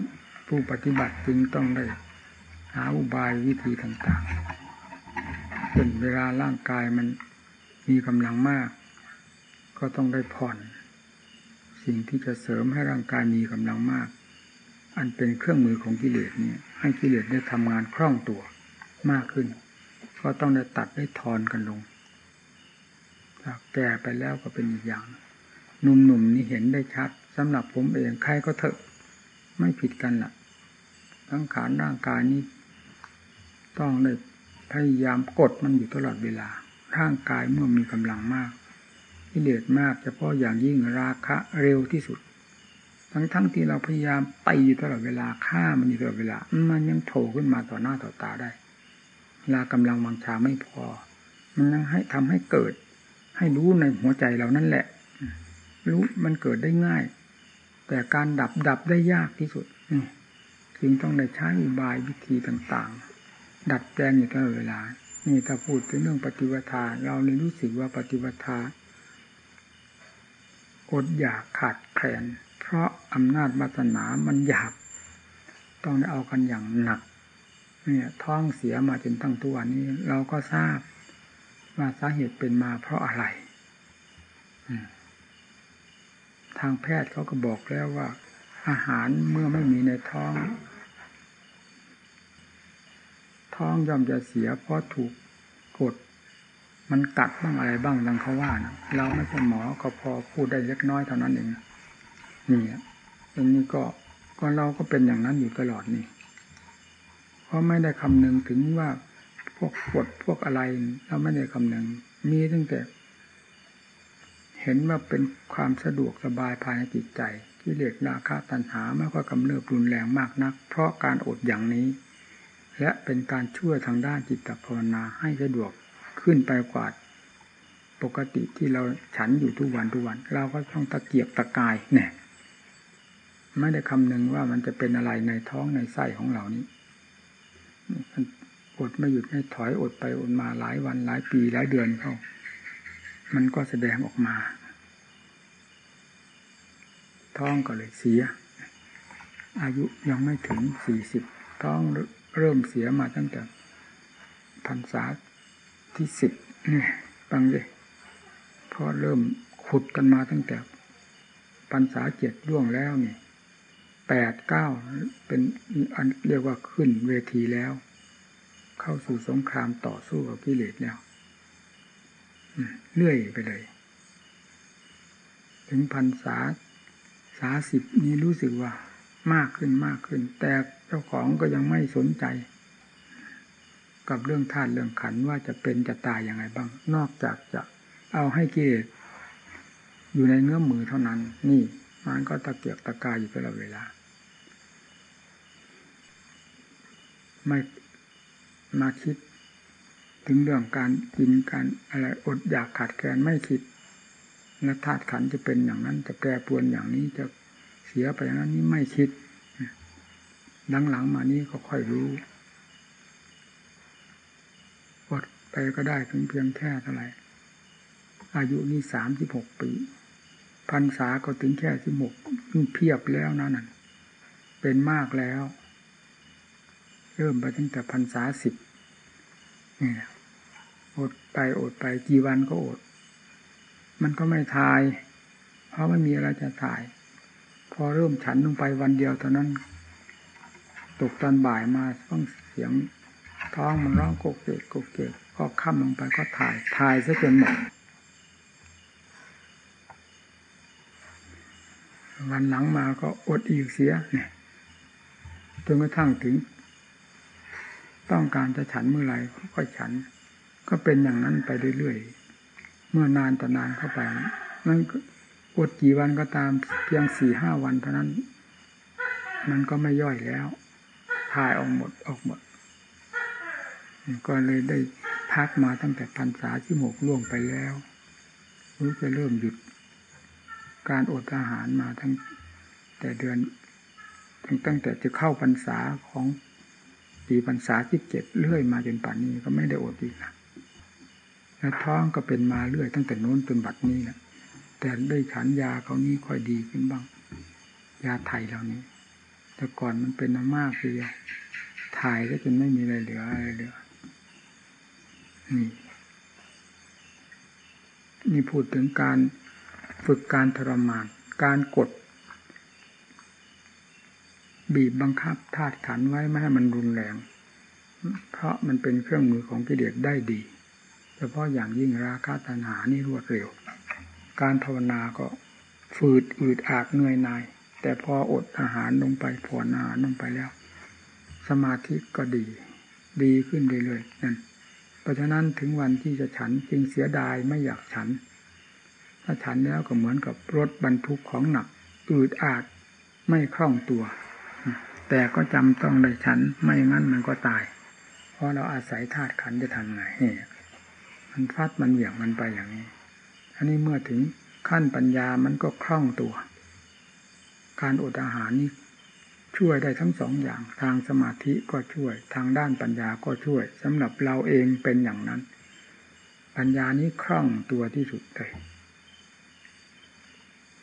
ผู้ปฏิบัติจึงต้องได้หาอุบายวิธีต่างๆเป็นเวลาร่างกายมันมีกำลังมาก ก็ต้องได้ผ่อน สิ่งที่จะเสริมให้ร่างกายมีกำลังมาก อันเป็นเครื่องมือของกิเลสนี้ให้กิเลสได้ทำงานคล่องตัวมากขึ้น ก็ต้องได้ตัดได้ทอนกันลงแก่ไปแล้วก็เป็นอีกอย่างหนุ่มๆนี่เห็นได้ชัดสำหรับผมเองใครก็เถอะ ไม่ผิดกันละ่ะทั้งขานร่างกายนี้ ต้องได้พยายามกดมันอยู่ตลอดเวลา ร่างกายเมื่อมีกำลังมากกิเลสมากเฉพาะอย่างยิ่งราคะเร็วที่สุด ทั้งทั้งที่เราพยายามไปอยู่ตลอดเวลาฆ่ามันอยู่ตลอดเวลา มันยังโผล่ขึ้นมาต่อหน้าต่อตาได้เวลากำลังวังชาไม่พอ มันยังให้ทำให้เกิด ให้รู้ในหัวใจเรานั่นแหละ รู้มันเกิดได้ง่าย แต่การดับดับได้ยากที่สุดจึงต้องได้ใช้อุบายวิธีต่างๆ ดัดแปลงอยู่ตลอดเวลา นี่ถ้าพูดถึงเรื่องปฏิวัติเราเลยรู้สึกว่าปฏิวัติอดอยากขาดแคลน เพราะอำนาจวาสนามันหยาบ ต้องได้เอากันอย่างหนัก เนี่ยท้องเสียมาจนตั้งตัวนี้ เราก็ทราบว่าสาเหตุเป็นมาเพราะอะไร ทางแพทย์เขาก็บอกแล้วว่า อาหารเมื่อไม่มีในท้อง ท้องย่อมจะเสียเพราะถูกกด มันกัดบ้างอะไรบ้างดังเขาว่านะเราไม่ใช่หมอก็พอพูดได้เล็กน้อยเท่านั้นเองนี่อันนี้ก็ก็เราก็เป็นอย่างนั้นอยู่ตลอดนี่ เพราะไม่ได้คำนึงถึงว่าพวกปวดพวกอะไรเราไม่ได้คำนึง มีตั้งแต่ เห็นว่าเป็นความสะดวกสบายภายในจิตใจที่เลสราคะตัณหาไม่ค่อยกำเริบรุนแรงมากนัก เพราะการอดอย่างนี้ และเป็นการช่วยทางด้านจิตภาวนาให้สะดวกขึ้นไปกว่าปกติที่เราฉันอยู่ทุกวันทุกวัน เราก็ต้องตะเกียบตะกายเนี่ยไม่ได้คำนึงว่ามันจะเป็นอะไรในท้องในไส้ของเรานี้มันอดไม่หยุดไม่ถอยอดไปอดมาหลายวันหลายปีหลายเดือนเข้า มันก็แสดงออกมา ท้องก็เลยเสีย อายุยังไม่ถึงสี่สิบท้องเริ่มเสียมาตั้งแต่พรรษาที่สิบนี่ฟังเลยพอเริ่มขุดกันมาตั้งแต่ปัญษาเจ็ดร่วงแล้วนี่แปดเก้าเป็นอันเรียกว่าขึ้นเวทีแล้ว เข้าสู่สงครามต่อสู้กับกิเลสแล้ว เลื่อยไปเลย ถึงพันษาสาสิบนี้รู้สึกว่า มากขึ้นมากขึ้น แต่เจ้าของก็ยังไม่สนใจ กับเรื่องธาตุเรื่องขันว่าจะเป็นจะตายยังไงบ้าง นอกจากจะเอาให้กิเลสอยู่ในเนื้อมือเท่านั้น นี่มันก็ตะเกียกตะกายอยู่ตลอดเวลา ไม่มาคิด ถึงเรื่องการกินการอะไรอดอยากขาดแคลนไม่คิดและธาตุขันจะเป็นอย่างนั้น จะแปรปรวนอย่างนี้จะเสียไปอย่างนั้นนี่ไม่คิดหลังๆมานี้ก็ค่อยรู้อดไปก็ได้ถึงเพียงแค่เท่าไหร่อายุนี่สามสิบหกปีพันษาก็ถึงแค่สิบหกเพียบแล้วนะนั่นเป็นมากแล้ว เริ่มไปตั้งแต่พันษาสิบนี่ อดไปอดไปกี่วันก็อด มันก็ไม่ทาย เพราะไม่มีอะไรจะถ่าย พอเริ่มฉันลงไปวันเดียวตอนนั้น ตกตอนบ่ายมาต้องเสียงท้องมันร้องโกเกกโกเกกก็ค่ำลงไปก็ถ่ายถ่ายซะจนหมดวันหลังมาก็อดอีกเสียเนี่ยจนกระทั่งถึง ต้องการจะฉันเมื่อไหร่ก็ฉัน ก็เป็นอย่างนั้นไปเรื่อยๆ เมื่อนานต่อนานเข้าไปนั่นอดกี่วันก็ตามเพียงสี่ห้าวันเท่านั้น มันก็ไม่ย่อยแล้วถ่ายออกหมดออกหมด ก็เลยได้พักมาตั้งแต่พรรษาที่หมกล่วงไปแล้วรู้จะเริ่มหยุดการอดอาหารมาทั้งแต่เดือนตั้งตั้งแต่จะเข้าพรรษาของปีพรรษาที่เจ็ดเรื่อยมาจนป่านนี้ก็ไม่ได้อดอีกนะ แล้วท้องก็เป็นมาเรื่อยตั้งแต่นู้นจนบัดนี้แหละแต่ด้วยฉันยาเขานี่ค่อยดีขึ้นบ้าง ยาไทยเหล่านี้ แต่ก่อนมันเป็นน้ำมากเลยถ่ายก็จนไม่มีอะไรเหลืออะไรเหลือนี่นี่พูดถึงการฝึกการทรมาน การกด บีบบังคับธาตุขันไว้ไม่ให้มันรุนแรง เพราะมันเป็นเครื่องมือของกิเลสได้ดี เฉพาะอย่างยิ่งราคะตัณหานี่รวดเร็ว การภาวนาก็ฝืดอืดอาดเหนื่อยหน่าย แต่พออดอาหารลงไปผ่อนอาหารลงไปแล้ว สมาธิก็ดี ดีขึ้นเรื่อยๆนั่นเพราะฉะนั้นถึงวันที่จะฉันจึงเสียดายไม่อยากฉัน ถ้าฉันแล้วก็เหมือนกับรถบรรทุกของหนัก อืดอาดไม่คล่องตัว แต่ก็จำต้องได้ฉันไม่งั้นมันก็ตาย เพราะเราอาศัยธาตุขันจะทำไง มันฟัดมันเหวี่ยงมันไปอย่างนี้ อันนี้เมื่อถึงขั้นปัญญามันก็คล่องตัว การอดอาหารนี่ช่วยได้ทั้งสองอย่าง ทางสมาธิก็ช่วย ทางด้านปัญญาก็ช่วยสำหรับเราเองเป็นอย่างนั้น ปัญญานี้คล่องตัวที่สุดเลย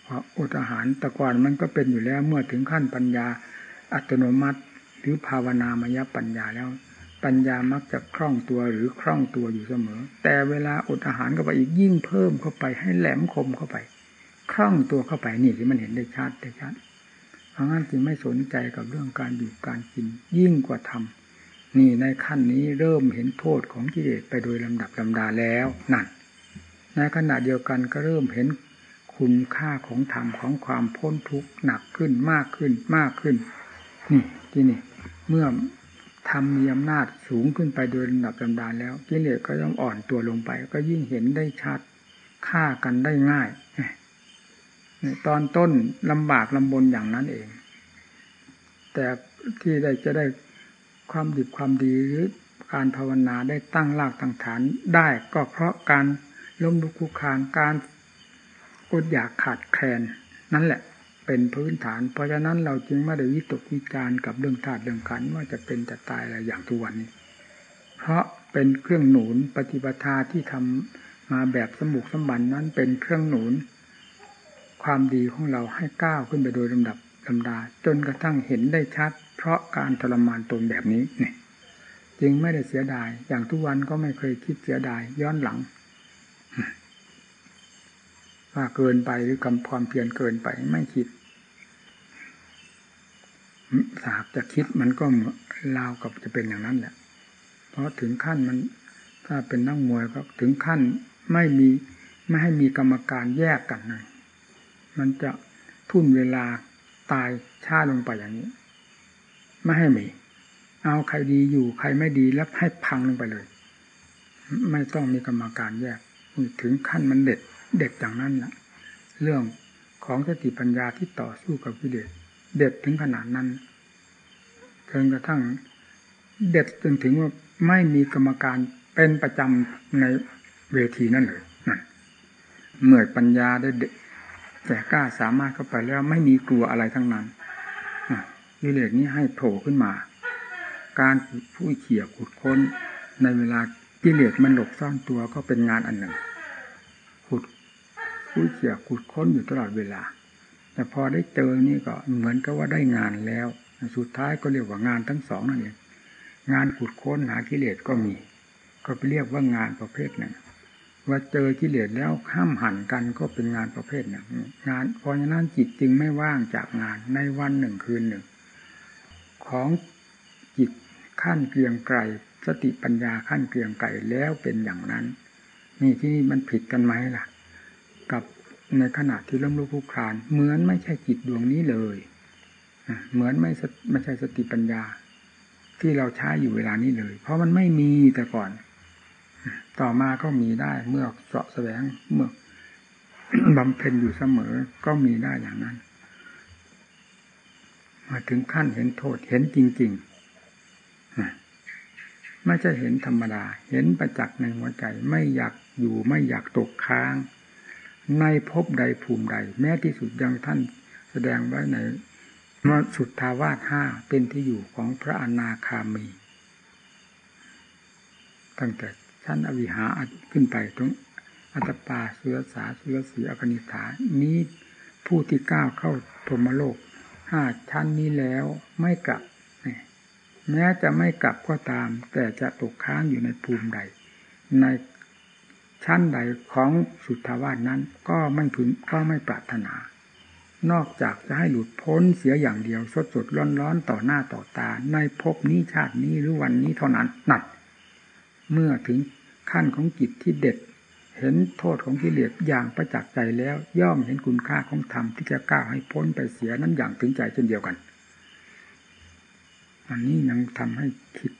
เพราะอดอาหารต่ก่อนมันก็เป็นอยู่แล้วเมื่อถึงขั้นปัญญาอัตโนมัติ หรือภาวนามยปัญญาแล้ว ปัญญามักจะคล่องตัวหรือคล่องตัวอยู่เสมอ แต่เวลาอดอาหารเข้าไปอีกยิ่งเพิ่มเข้าไปให้แหลมคมเข้าไปคล่องตัวเข้าไปนี่ที่มันเห็นได้ชัดได้ชัดเพราะงั้นจึงไม่สนใจกับเรื่องการอยู่การกิน ยิ่งกว่าทำนี่ในขั้นนี้เริ่มเห็นโทษของกิเลสไปโดยลำดับลำดาแล้วนั่นในขณะเดียวกันก็เริ่มเห็นคุณค่าของธรรมของความพ้นทุกข์หนักขึ้นมากขึ้นมากขึ้นนี่ที่นี่เมื่อ ทำมีอำนาจสูงขึ้นไปโดยลำดับลำดาแล้วกิเลสก็ย่อมอ่อนตัวลงไป ก็ยิ่งเห็นได้ชัดฆ่ากันได้ง่ายตอนต้นลำบากลำบนอย่างนั้นเอง แต่ที่ได้จะได้ความดีความดีหรือการภาวนาได้ตั้งรากตั้งฐานได้ก็เพราะการล้มลุกคุกคานการอดอยากขาดแคลนนั่นแหละ เป็นพื้นฐาน เพราะฉะนั้นเราจึงไม่ได้วิตกวิจารกับเรื่องธาตุเรื่องขันว่าจะเป็นจะตายอะไรอย่างทุกวันนี้ เพราะเป็นเครื่องหนุนปฏิปทาที่ทำมาแบบสมุกสมบันนั้นเป็นเครื่องหนุน ความดีของเราให้ก้าวขึ้นไปโดยลำดับลำดา จนกระทั่งเห็นได้ชัด เพราะการทรมานตนแบบนี้เนี่ยจึงไม่ได้เสียดาย อย่างทุกวันก็ไม่เคยคิดเสียดายย้อนหลังว่าเกินไปหรือกำความเพียรเกินไปไม่คิด สาบจะคิดมันก็ลาวกับจะเป็นอย่างนั้นแหละ เพราะถึงขั้นมัน ถ้าเป็นนักมวยก็ถึงขั้นไม่มีไม่ให้มีกรรมการแยกกันเลยมันจะทุ่นเวลาตายชาลงไปอย่างนี้ ไม่ให้มี เอาใครดีอยู่ใครไม่ดีแล้วให้พังลงไปเลย ไม่ต้องมีกรรมการแยกถึงขั้นมันเด็ดเด็ดอย่างนั้นละเรื่องของสติปัญญาที่ต่อสู้กับกิเลส เด็ดถึงขนาดนั้นจนกระทั่งเด็ดจนถึงว่าไม่มีกรรมการเป็นประจำในเวทีนั่นเลยเมื่อปัญญาได้แต่กล้าสามารถเข้าไปแล้วไม่มีกลัวอะไรทั้งนั้นวิเลกนี้ให้โผล่ขึ้นมา การผู้เขี่ยขุดค้น ในเวลากิเลสมันหลบซ่อนตัวก็เป็นงานอันหนึ่งขุดผู้เขี่ยขุดค้นอยู่ตลอดเวลา แต่พอได้เจอนี่ก็เหมือนกับว่าได้งานแล้ว สุดท้ายก็เรียกว่างานทั้งสองนั่นเองงานขุดค้นหากิเลสก็มี ก็ไปเรียกว่างานประเภทหนึ่งว่าเจอกิเลสแล้วห้ามหันกันก็เป็นงานประเภทหนึ่งงานเพราะฉะนั้นจิตจึงไม่ว่างจากงานในวันหนึ่งคืนหนึ่ง ของจิตขั้นเกียงไกลสติปัญญาขั้นเกียงไกลแล้วเป็นอย่างนั้น นี่ที่นี่มันผิดกันไหมล่ะ กับ ในขณะที่ล้มลุกคลุกคลาน เหมือนไม่ใช่จิตดวงนี้เลยเหมือนไม่ไม่ใช่สติปัญญา ที่เราใช้อยู่เวลานี้เลย เพราะมันไม่มีแต่ก่อน ต่อมาก็มีได้เมื่อเสาะแสวงเมื่อบำเพ็ญอยู่เสมอก็มีได้อย่างนั้น มาถึงขั้นเห็นโทษเห็นจริงๆไม่ใช่เห็นธรรมดา เห็นประจักษ์ในหัวใจ ไม่อยากอยู่ไม่อยากตกค้าง ในภพใดภูมิใด แม้ที่สุดยังท่านแสดงไว้ในมสุดทาวาสห้าเป็นที่อยู่ของพระอนาคามี ตั้งแต่ชั้นอวิหาขึ้นไปตรงอัตปาเสือสาเสือสีอกนิฐานี้ผู้ที่ก้าวเข้าพรมโลกห้าชั้นนี้แล้วไม่กลับ แม้จะไม่กลับก็ตาม แต่จะตกค้างอยู่ในภูมิใด ใน ชั้นใดของสุทธาวาสนั้นก็ไม่พึงก็ไม่ปรารถนา นอกจากจะให้หลุดพ้นเสียอย่างเดียวสดสดร้อนร้อนต่อหน้าต่อตา ในภพนี้ชาตินี้หรือวันนี้เท่านั้นนัดเมื่อถึงขั้นของจิตที่เด็ด เห็นโทษของกิเลสอย่างประจักษ์ใจแล้ว ย่อมเห็นคุณค่าของธรรมที่จะก้าวให้พ้นไปเสียนั้นอย่างถึงใจเช่นเดียวกัน อันนี้ยังทำให้คิด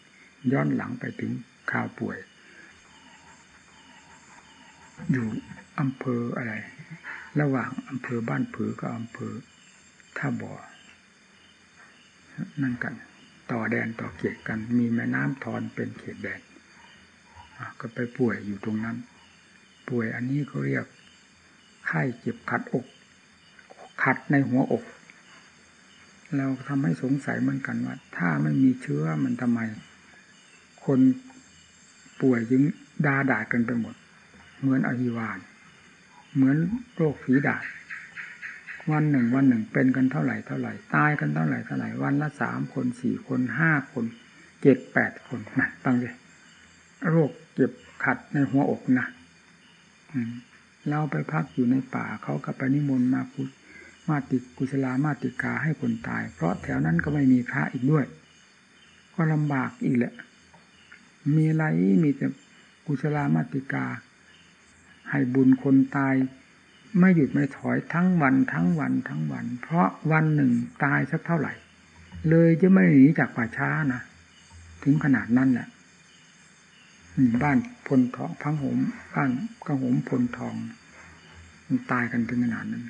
ย้อนหลังไปถึงข่าวป่วย อยู่อำเภออะไร ระหว่างอำเภอบ้านผือกับอำเภอท่าบ่อ นั่นกัน ต่อแดนต่อเขตกัน มีแม่น้ำทอนเป็นเขตแดนก็ไปป่วยอยู่ตรงนั้น ป่วยอันนี้เขาเรียกไข้เจ็บขัดอก ขัดในหัวอก เราทำให้สงสัยเหมือนกันว่า ถ้าไม่มีเชื้อมันทำไม คนป่วยยึงดาด่ากันไปหมด เหมือนอหิวาน เหมือนโรคฝีดาษวันหนึ่งวันหนึ่งเป็นกันเท่าไหร่เท่าไหร่ตายกันเท่าไหร่เท่าไหร่วันละสามคนสี่คนห้าคนเจ็ดแปดคนนะตั้งเลยโรคเจ็บขัดในหัวอกนะเราไปพักอยู่ในป่าเขากับปนิมนต์มาพุทมาติกุศลามาติกาให้คนตาย เพราะแถวนั้นก็ไม่มีพระอีกด้วย ก็ลำบากอีกแหละ มีอะไรมีแต่กุศลามาติกา ให้บุญคนตาย ไม่หยุดไม่ถอยทั้งวันทั้งวันทั้งวัน เพราะวันหนึ่งตายสักเท่าไหร่ เลยจะไม่หนีจากป่าช้านะถึงขนาดนั้นแหละบ้านพลทองพังหมบ้านกระหมพลทองมันตายกันถึงขนาดนั้น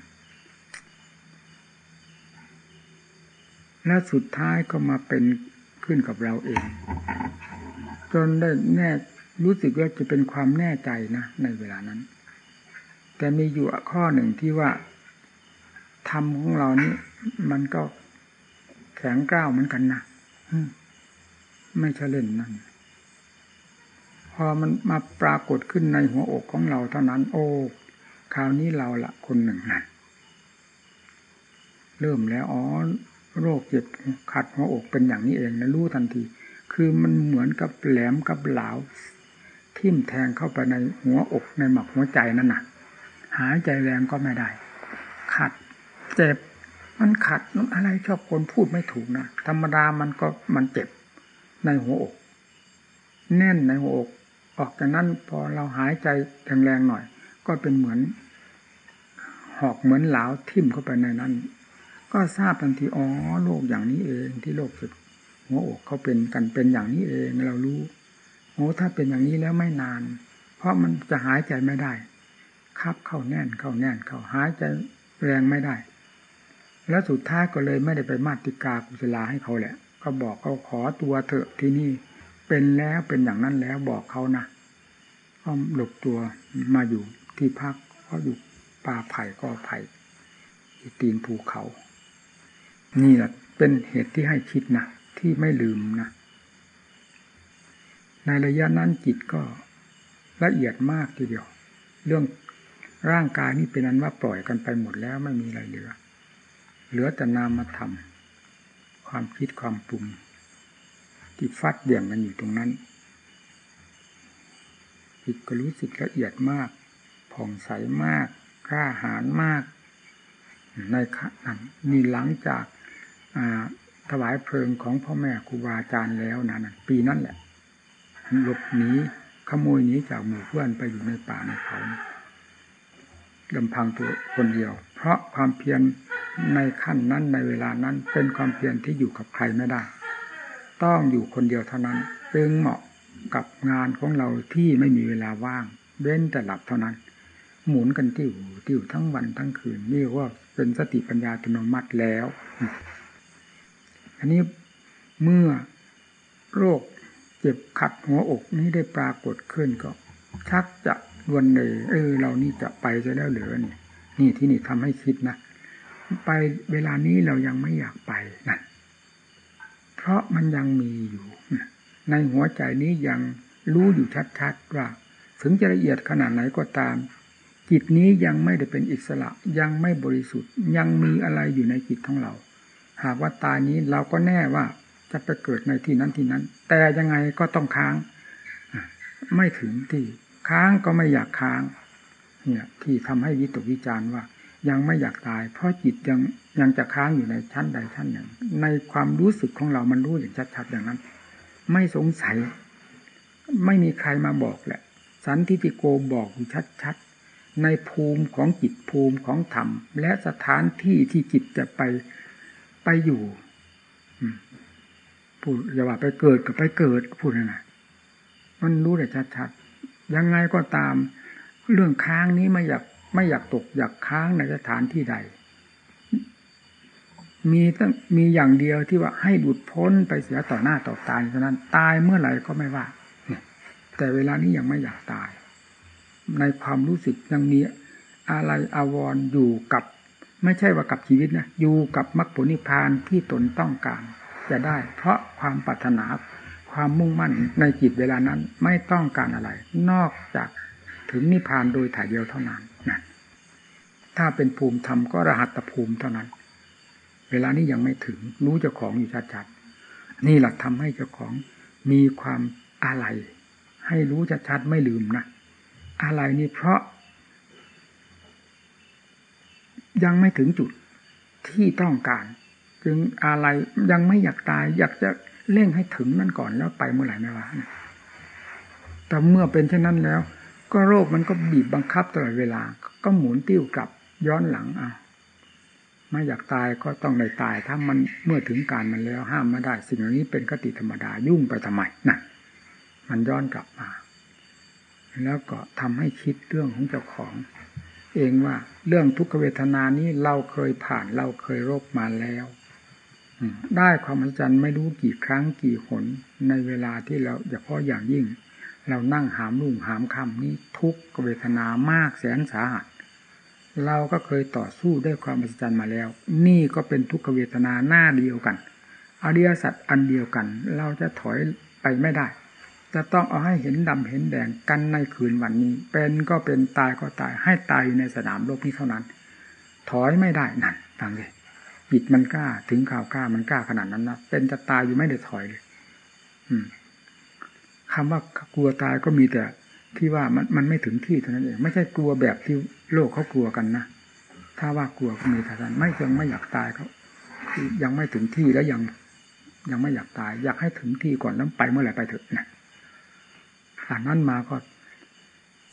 และสุดท้ายก็มาเป็นขึ้นกับเราเอง จนได้แน่ รู้สึกว่าจะเป็นความแน่ใจนะในเวลานั้น แต่มีอยู่ข้อหนึ่งที่ว่าธรรมของเรานี่มันก็แข็งกร้าวเหมือนกันนะไม่ใช่เล่นนั่นพอมันมาปรากฏขึ้นในหัวอกของเราเท่านั้น โอ้คราวนี้เราละคนหนึ่งนะเริ่มแล้วอ๋อโรคเจ็บขัดหัวอกเป็นอย่างนี้เองนะรู้ทันที คือมันเหมือนกับแหลมกับเหลา ทิ่มแทงเข้าไปในหัวอกในหมักหัวใจนั่นน่ะ หายใจแรงก็ไม่ได้ ขัดเจ็บมันขัดอะไรชอบคนพูดไม่ถูกนะธรรมดามันก็มันเจ็บในหัวอก แน่นในหัวอก ออกจากนั้นพอเราหายใจแรงๆหน่อย ก็เป็นเหมือน หอกเหมือนเหลาทิ่มเข้าไปในนั้น ก็ทราบทันทีอ๋อโลกอย่างนี้เองที่โลกสุดหัวอกเขาเป็นกันเป็นอย่างนี้เองเรารู้ โอ้ถ้าเป็นอย่างนี้แล้วไม่นาน เพราะมันจะหายใจไม่ได้ คับเข้าแน่นเข้าแน่นเข้าหายใจแรงไม่ได้ แล้วสุดท้ายก็เลยไม่ได้ไปมาติกากุศลาให้เขาแหละ ก็บอกเขาขอตัวเถอะที่นี่เป็นแล้วเป็นอย่างนั้นแล้วบอกเขานะก็หลบตัวมาอยู่ที่พักเพราะอยู่ป่าไผ่ก็ไผ่ตีนภูเขา นี่แหละเป็นเหตุที่ให้คิดนะที่ไม่ลืมนะ ในระยะนั้นจิตก็ละเอียดมากทีเดียว เรื่องร่างกายนี่เป็นอันว่าปล่อยกันไปหมดแล้วไม่มีอะไรเหลือ เหลือแต่นามธรรมความคิดความปรุงที่ฟัดเดี่ยงกันอยู่ตรงนั้นจิตก็รู้สึกละเอียดมาก ผ่องใสมากกล้าหาญมาก ในขณะนี่หลังจากถวายเพลิงของพ่อแม่ครูบาอาจารย์แล้วนะปีนั้นแหละ หลบหนีขโมยหนีจากหมู่เพื่อนไปอยู่ในป่าในเขาลำพังตัวคนเดียว เพราะความเพียรในขั้นนั้นในเวลานั้นเป็นความเพียรที่อยู่กับใครไม่ได้ ต้องอยู่คนเดียวเท่านั้นจึงเหมาะกับงานของเราที่ไม่มีเวลาว่างเว้นแต่หลับเท่านั้น หมุนกันติ้วติ้วทั้งวันทั้งคืนนี่ว่าเป็นสติปัญญาอัตโนมัติแล้ว อันนี้เมื่อโรค เจ็บขัดหัวอกนี้ได้ปรากฏขึ้นก็ชักจะวนเลยเออ เรานี่จะไปจะแล้วเหลือนี่นี่ที่นี่ทำให้คิดนะไปเวลานี้เรายังไม่อยากไปนะเพราะมันยังมีอยู่ในหัวใจนี้ยังรู้อยู่ชัดๆว่า ถึงจะละเอียดขนาดไหนก็ตาม จิตนี้ยังไม่ได้เป็นอิสระ ยังไม่บริสุทธิ์ ยังมีอะไรอยู่ในจิตของเรา หากว่าตายนี้เราก็แน่ว่า จะไปเกิดในที่นั้นที่นั้น แต่ยังไงก็ต้องค้างไม่ถึงที่ค้างก็ไม่อยากค้าง เนี่ย ที่ทำให้วิตกวิจารณ์ว่า ยังไม่อยากตาย เพราะจิตยังยังจะค้างอยู่ในชั้นใดชั้นหนึ่ง ในความรู้สึกของเรามันรู้อย่างชัดๆอย่างนั้น ไม่สงสัย ไม่มีใครมาบอกแหละ สันทิติโกบอกอยู่ชัดๆในภูมิของจิตภูมิของธรรม และสถานที่ที่จิตจะไปไปอยู่ พูดอย่าว่าไปเกิดกับไปเกิดพูดยังไงมันรู้ได้ชัดๆยังไงก็ตาม เรื่องค้างนี้ไม่อยากไม่อยากตกอยากค้างในสถานที่ใด มีตั้งมีอย่างเดียวที่ว่าให้หลุดพ้นไปเสียต่อหน้าต่อตาเท่านั้น ตายเมื่อไหร่ก็ไม่ว่าแต่เวลานี้ยังไม่อยากตาย ในความรู้สึกยังมีอะไรอาวรอยู่กับ ไม่ใช่ว่ากับชีวิตนะอยู่กับมรรคผลนิพพานที่ตนต้องการ จะได้ เพราะความปรารถนาความมุ่งมั่นในจิตเวลานั้นไม่ต้องการอะไร นอกจากถึงนิพพานโดยถ่ายเดียวเท่านั้นนะถ้าเป็นภูมิธรรมก็รหัตภูมิเท่านั้น เวลานี้ยังไม่ถึงรู้เจ้าของอยู่ชัดๆนี่แหละทำให้เจ้าของมีความอะไร ให้รู้ชัดๆไม่ลืมนะอะไรนี่เพราะ ยังไม่ถึงจุดที่ต้องการ จึงอะไรยังไม่อยากตาย อยากจะเร่งให้ถึงนั่นก่อนแล้วไปเมื่อไหร่ไม่ว่าแต่เมื่อเป็นเช่นนั้นแล้ว ก็โรคมันก็บีบบังคับตลอดเวลา ก็หมุนติ้วกลับย้อนหลังอะไม่อยากตายก็ต้องได้ตาย ถ้ามันเมื่อถึงการมันแล้วห้ามไม่ได้ สิ่งเหล่านี้เป็นกติธรรมดายุ่งไปทำไมน่ะมันย้อนกลับมา แล้วก็ทำให้คิดเรื่องของเจ้าของ เองว่าเรื่องทุกขเวทนานี้เราเคยผ่านเราเคยรบมาแล้ว ได้ความอัศจรรย์ไม่รู้กี่ครั้งกี่หนในเวลาที่เราเฉพาะอย่างยิ่ง เรานั่งหามลุ่งหามคำนี้ทุกเวทนามากแสนสาหัสเราก็เคยต่อสู้ด้วยความอัศจรรย์มาแล้ว นี่ก็เป็นทุกขเวทนาหน้าเดียวกันอริยสัจอันเดียวกัน เราจะถอยไปไม่ได้ จะต้องเอาให้เห็นดำเห็นแดงกันในคืนวันนี้ เป็นก็เป็นตายก็ตายให้ตายอยู่ในสนามรบนี้เท่านั้น ถอยไม่ได้นั่นต่างเลย จิตมันกล้า ถึงข่าวกล้ามันกล้าขนาดนั้นนะเป็นจะตายอยู่ไม่ได้ถอยเลยอืมคำว่ากลัวตายก็มีแต่ที่ว่ามันมันไม่ถึงที่เท่านั้นเองไม่ใช่กลัวแบบที่โลกเขากลัวกันนะถ้าว่ากลัวก็มีแต่นั้นไม่ยังไม่อยากตายเขายังไม่ถึงที่แล้วยัง ยังไม่อยากตาย อยากให้ถึงที่ก่อนแล้วไปเมื่อไหร่ไปเถอะนะอันนั้นมาก็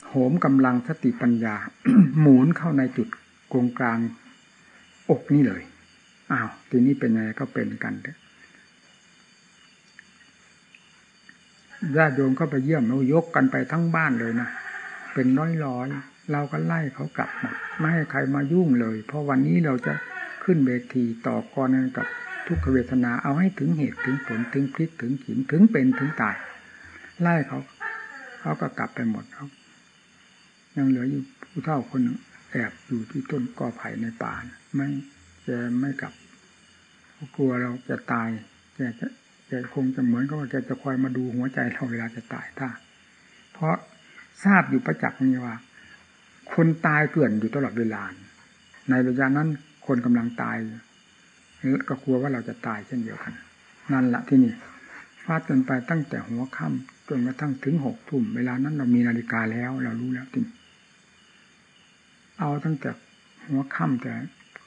โหมกำลังสติปัญญา หมุนเข้าในจุดกงกลางอกนี่เลย อ้าวทีนี้เป็นไงก็เป็นกันเถอะญาติโยมก็ไปเยี่ยมเรายกกันไปทั้งบ้านเลยนะเป็นร้อยร้อยเราก็ไล่เขากลับหมดไม่ให้ใครมายุ่งเลย เพราะวันนี้เราจะขึ้นเวทีต่อกรกันกับทุกขเวทนาเอาให้ถึงเหตุถึงผลถึงพลิกถึงขินถึงเป็นถึงตาย ไล่เขาเขาก็กลับไปหมดเขายังเหลืออยู่ผู้เฒ่าคนหนึ่งแอบอยู่ที่ต้นกอไผ่ในป่าไม่ แกไม่กลับกลัวเราจะตายแกจะแกคงจะเหมือนกับว่าแกจะคอยมาดูหัวใจเราเวลาจะตายถ้า เพราะทราบอยู่ประจักษ์นี่ว่า คนตายเกลื่อนอยู่ตลอดเวลา ในระยะนั้นคนกำลังตายก็กลัวว่าเราจะตายเช่นเดียวกัน นั่นละที่นี่ฟาดกันไปตั้งแต่หัวค่ำจนกระทั่งถึงหกทุ่มเวลานั้นเรามีนาฬิกาแล้ว เรารู้แล้วจริงเอาตั้งแต่หัวค่ำแต่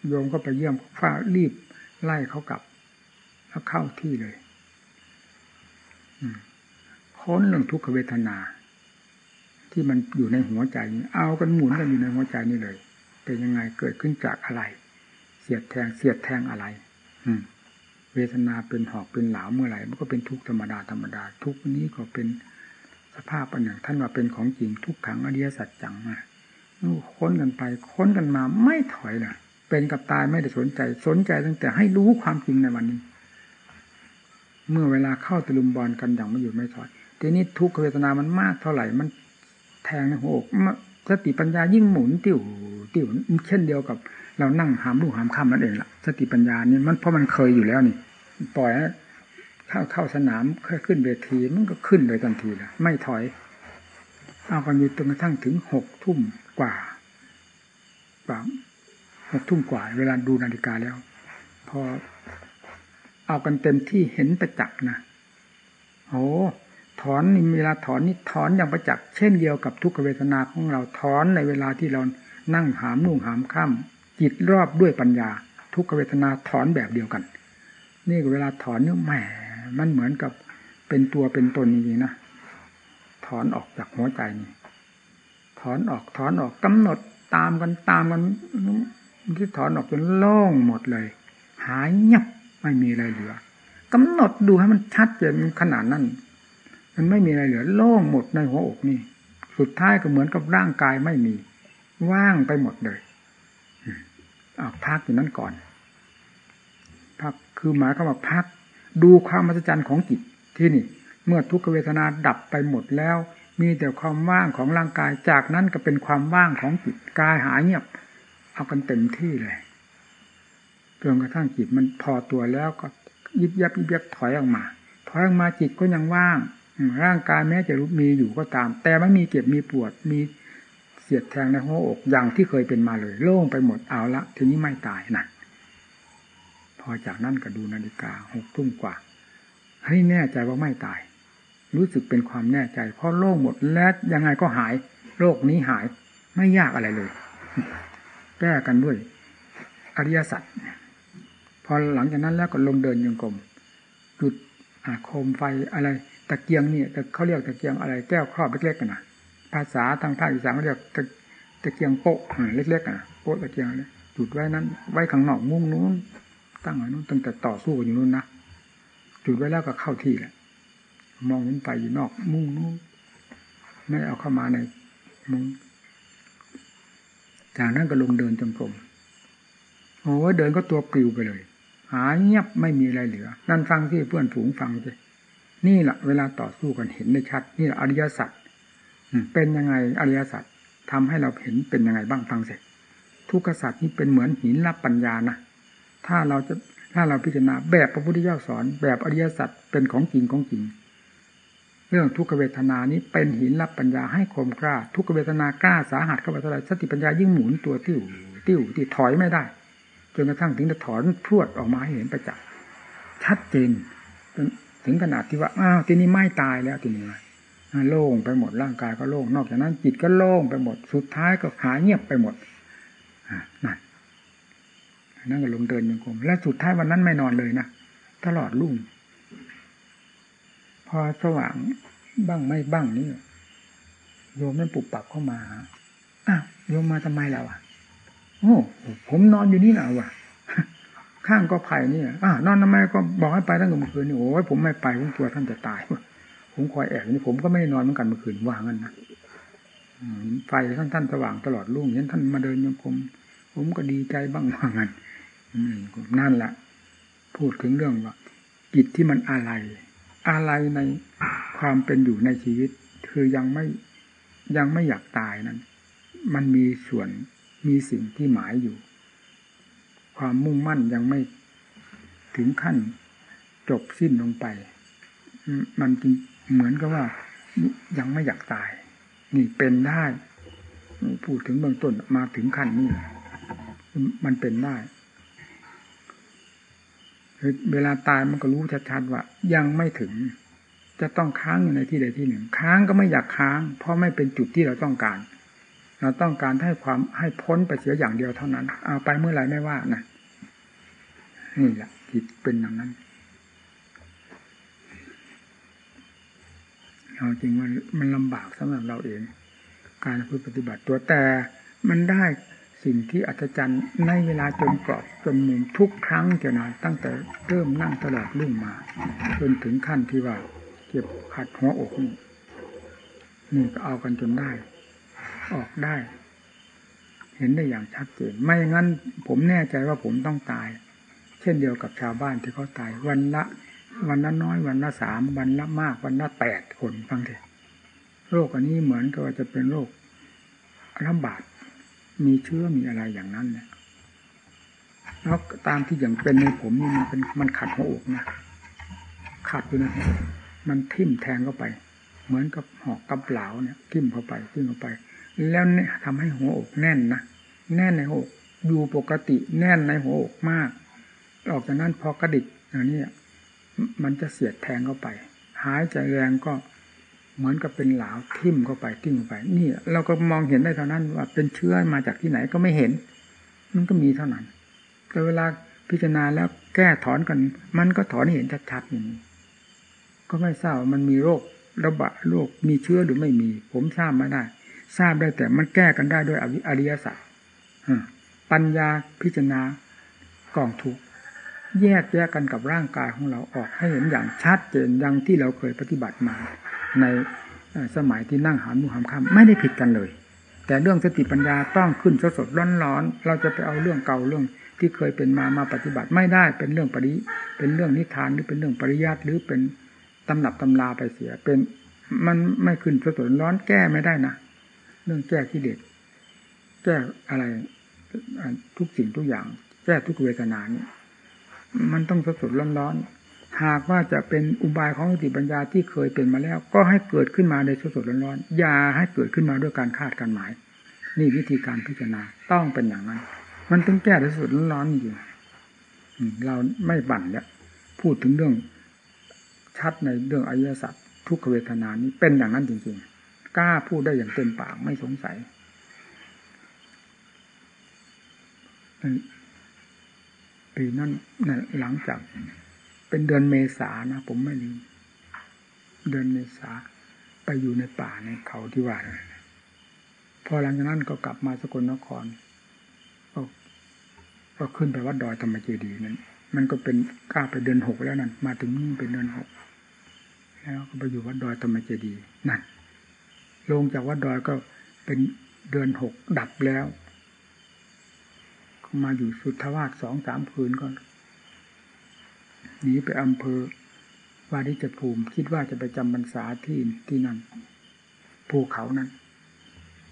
โยมก็ไปเยี่ยมฟ้ารีบไล่เขากลับ แล้วเข้าที่เลยค้นเรื่องทุกขเวทนา ที่มันอยู่ในหัวใจเอากันหมุนกันอยู่ในหัวใจนี่เลย เป็นยังไงเกิดขึ้นจากอะไร เสียดแทงเสียดแทงอะไร อืม เวทนาเป็นหอกเป็นเหลาเมื่อไหร่มันก็เป็นทุกธรรมดาธรรมดา ทุกนี้ก็เป็นสภาพอันหนึ่งท่านว่าเป็นของจริงทุกขังอริยสัจจังมาค้นกันไป ค้นกันมาไม่ถอยเลย เป็นกับตายไม่ได้สนใจ สนใจตั้งแต่ให้รู้ความจริงในวันนี้ เมื่อเวลาเข้าตะลุมบอลกันอย่างไม่หยุดไม่ถอยทีนี้ทุกขเวทนามันมากเท่าไหร่มันแทงในหัวอกสติปัญญายิ่งหมุนติวติวเช่นเดียวกับ เรานั่งหามลูกหามคำนั่นเองล่ะ สติปัญญานี่มันเพราะมันเคยอยู่แล้วนี่ ปล่อยเข้าเข้าสนามค่อยขึ้นเวทีมันก็ขึ้นเลยทันทีละไม่ถอย เอากันอยู่จนกระทั่งถึงหกทุ่มกว่า กว่า หกทุ่มกว่า เวลาดูนาฬิกาแล้ว พอเอากันเต็มที่เห็นประจักษ์นะโอ้ถอนนี่เวลาถอนนี่ถอนอย่างประจักษ์เช่นเดียวกับทุกขเวทนาของเราถอนในเวลาที่เรานั่งหามนุ่งหามข้ามจิตรอบด้วยปัญญา ทุกขเวทนาถอนแบบเดียวกัน นี่เวลาถอนนี่แหมมันเหมือนกับเป็นตัวเป็นตนจริงๆนะถอนออกจากหัวใจนี่ถอนออกถอนออกกำหนดตามกันตามกัน ที่ถอนออกจนโล่งหมดเลย หายเงียบไม่มีอะไรเหลือกำหนดดูให้มันชัดเจนขนาดนั้น มันไม่มีอะไรเหลือ โล่งหมดในหัวอกนี่ สุดท้ายก็เหมือนกับร่างกายไม่มี ว่างไปหมดเลยออกพักอยู่นั้นก่อนพักคือหมายความว่าพัก ดูความมหัศจรรย์ของจิตที่นี่ เมื่อทุกขเวทนาดับไปหมดแล้ว มีแต่ความว่างของร่างกายจากนั้นก็เป็นความว่างของจิตกายหายเงียบ เอากันเต็มที่เลยจนกระทั่งจิตมันพอตัวแล้วก็ยิบยับยิบยับถอยออกมาถอยออกมาจิตก็ยังว่าง ร่างกายแม้จะรู้มีอยู่ก็ตาม แต่ไม่มีเจ็บมีปวดมีเสียดแทงในหัวอกอย่างที่เคยเป็นมาเลย โล่งไปหมดเอาละทีนี้ไม่ตายนะพอจากนั้นก็ดูนาฬิกาหกทุ่มกว่า ให้แน่ใจว่าไม่ตาย รู้สึกเป็นความแน่ใจ เพราะโล่งหมดและยังไงก็หายโรคนี้หายไม่ยากอะไรเลย แก้กันด้วย อริยสัจพอหลังจากนั้นแล้วก็ลงเดินยังกลมจุดโคมไฟอะไรตะเกียงเนี่ยแต่เขาเรียกตะเกียงอะไรแก้วครอบเล็กๆกันนะภาษาทางภาคอีสานเขาเรียกตะตะเกียงโป๊ะเล็กๆกันนะโป๊ะตะเกียงเลยจุดไว้นั้น ไว้ข้างนอกมุ้งนู้น ตั้งไว้นู้นตั้งแต่ต่อสู้กันอยู่นู้นนะจุดไว้แล้วก็เข้าที่แหละมองเห็นไฟอยู่นอก มุ้งนู้นไม่เอาเข้ามาในมุ้ง จากนั้นก็ลงเดินจงกรมโอ้เดินก็ตัวปลิวไปเลย หายเงียบไม่มีอะไรเหลือ นั่นฟังที่เพื่อนฝูงฟังสินี่แหละเวลาต่อสู้กันเห็นได้ชัด นี่แหละอริยสัจเป็นยังไงอริยสัจทำให้เราเห็นเป็นยังไงบ้างฟังเสร็จทุกขสัจนี่เป็นเหมือนหินรับปัญญานะถ้าเราจะถ้าเราพิจารณาแบบพระพุทธเจ้าสอน แบบอริยสัจเป็นของจริงของจริง เรื่องทุกขเวทนานี้เป็นหินรับปัญญาให้คมกล้า ทุกขเวทนากล้าสาหัสเข้าไปเท่าไรสติปัญญายิ่งหมุนตัวติ้วติ้วที่ถอยไม่ได้จนกระทั่งถึงจะถอนพรวดออกมาให้เห็นประจักษ์ชัดเจนถึงขนาดที่ว่าอ้าวทีนี้ไม่ตายแล้วทีนี้โล่งไปหมดร่างกายก็โล่งนอกจากนั้นจิตก็โล่งไปหมดสุดท้ายก็หายเงียบไปหมดนั่นนั่นก็ลงเดินยังคงและสุดท้ายวันนั้นไม่นอนเลยนะตลอดรุ่ง พอสว่างบ้างไม่บ้างนี่โยมนั่นปุบปับเข้ามาอ้าวโยมมาทำไมเราอะ โอ้ผมนอนอยู่นี่แหละว่ะ ข้างก็ไผ่นี่อ่านอนทำไมก็บอกให้ไปตั้งแต่เมื่อคืนนี่โอ้ยผมไม่ไปผมกลัวท่านจะตาย ผมคอยแอบนี่ผมก็ไม่ได้นอนเหมือนกันเมื่อคืนว่างั้นนะไฟท่านท่านสว่างตลอดรุ่งเห็นท่านมาเดินยังผมผมก็ดีใจบ้างว่างั้นนั่นแหละพูดถึงเรื่องว่าจิตที่มันอะไร อะไรในความเป็นอยู่ในชีวิต คือยังไม่ยังไม่อยากตายนั้น มันมีส่วนมีสิ่งที่หมายอยู่ ความมุ่งมั่นยังไม่ถึงขั้นจบสิ้นลงไป มันจริงเหมือนกับว่า ยังไม่อยากตาย นี่เป็นได้พูดถึงเบื้องต้นมาถึงขั้นนี้มันเป็นได้ เวลาตายมันก็รู้ชัดๆว่า ยังไม่ถึง จะต้องค้างอยู่ในที่ใดที่หนึ่ง ค้างก็ไม่อยากค้าง เพราะไม่เป็นจุดที่เราต้องการ เราต้องการให้ความให้พ้นไปเสียอย่างเดียวเท่านั้น เอาไปเมื่อไหร่ไม่ว่านะนี่แหละจิตเป็นอย่างนั้นเอาจริงว่ามันลำบากสำหรับเราเอง การพูดปฏิบัติตัวแต่มันได้ สิ่งที่อัศจรรย์ในเวลาจนกรอบจนมุมทุกครั้งเจ้านาตั้งแต่เริ่มนั่งตลอดรุ่งมา จนถึงขั้นที่ว่าเก็บขัดหัวอกนี่นี่ก็เอากันจนได้ ออกได้ เห็นได้อย่างชัดเจนไม่งั้นผมแน่ใจว่าผมต้องตาย เช่นเดียวกับชาวบ้านที่เขาตายวันละ วันละน้อย วันละสามวันละมาก วันละแปดคนฟังเถอะโรคอันนี้เหมือนกับว่าจะเป็นโรคระบาด มีเชื้อมีอะไรอย่างนั้นเนี่ยแล้วตามที่อย่างเป็นในผมนี่มันเป็นมันขัดหัวอกนะขัดอยู่นะมันทิ่มแทงเข้าไป เหมือนกับหอกกับเหลาเนี่ยทิ่มเข้าไปทิ่มเข้าไป แล้วเนี่ยทำให้หัวอกแน่นนะแน่นในหัวอกอยู่ปกติแน่นในหัวอกมาก ออกจากนั้นพอกระดิกอย่างนี้มันจะเสียดแทงเข้าไป หายใจแรงก็ เหมือนกับเป็นเหลาทิ่มเข้าไปทิ่มเข้าไป นี่ เราก็มองเห็นได้เท่านั้น ว่าเป็นเชื้อมาจากที่ไหนก็ไม่เห็น มันก็มีเท่านั้น แต่เวลาพิจารณาแล้วแก้ถอนกัน มันก็ถอนเห็นชัดๆอย่างนี้ก็ไม่ทราบมันมีโรคระบาดโรคมีเชื้อหรือไม่มี ผมทราบไม่ได้ ทราบได้แต่มันแก้กันได้ด้วยอริยสัจปัญญาพิจารณากองถูกแยกแยกกันกับร่างกายของเราออกให้เห็นอย่างชัดเจนอย่างที่เราเคยปฏิบัติมา ในสมัยที่นั่งหามุหามคำไม่ได้ผิดกันเลย แต่เรื่องสติปัญญาต้องขึ้นสดสดร้อนร้อนเราจะไปเอาเรื่องเก่าเรื่องที่เคยเป็นมามาปฏิบัติไม่ได้เป็นเรื่องปริเป็นเรื่องนิทานหรือเป็นเรื่องปริยัติหรือเป็นตำหนับตำลาไปเสีย เป็นมันไม่ขึ้นสดสดร้อนแก้ไม่ได้นะเรื่องแก้ที่เด็ดแก้อะไรทุกสิ่งทุกอย่าง แก้ทุกเวทนานี่มันต้องสดสดร้อนร้อน หากว่าจะเป็นอุบายของสติปัญญาที่เคยเป็นมาแล้ว ก็ให้เกิดขึ้นมาในสดสดร้อนร้อนอย่าให้เกิดขึ้นมาด้วยการคาดการหมาย นี่วิธีการพิจารณาต้องเป็นอย่างนั้น มันต้องแก้ที่สุดร้อนจริงเราไม่บั่นเนี่ยพูดถึงเรื่องชัดในเรื่องอริยสัจทุกขเวทนานี้เป็นอย่างนั้นจริงๆกล้าพูดได้อย่างเต็มปากไม่สงสัยปีนั้นหลังจาก เป็นเดือนเมษานะผมไม่ลืมเดือนเมษาไปอยู่ในป่าในเขาที่ว่าพอหลังจากนั้นก็กลับมาสกลนครก็ขึ้นไปวัดดอยธรรมเจดีนั้น มันก็เป็นกล้าไปเดือนหกแล้วนั่นมาถึงนี่เป็นเดือนหกแล้วก็ไปอยู่วัดดอยธรรมเจดีนั่นลงจากวัดดอยก็เป็นเดือนหกดับแล้ว มาอยู่สุทธวาสสองสามคืนก็ หนีไปอำเภอวาริจภูมิ คิดว่าจะไปจำพรรษาที่ที่นั่นภูเขานั้น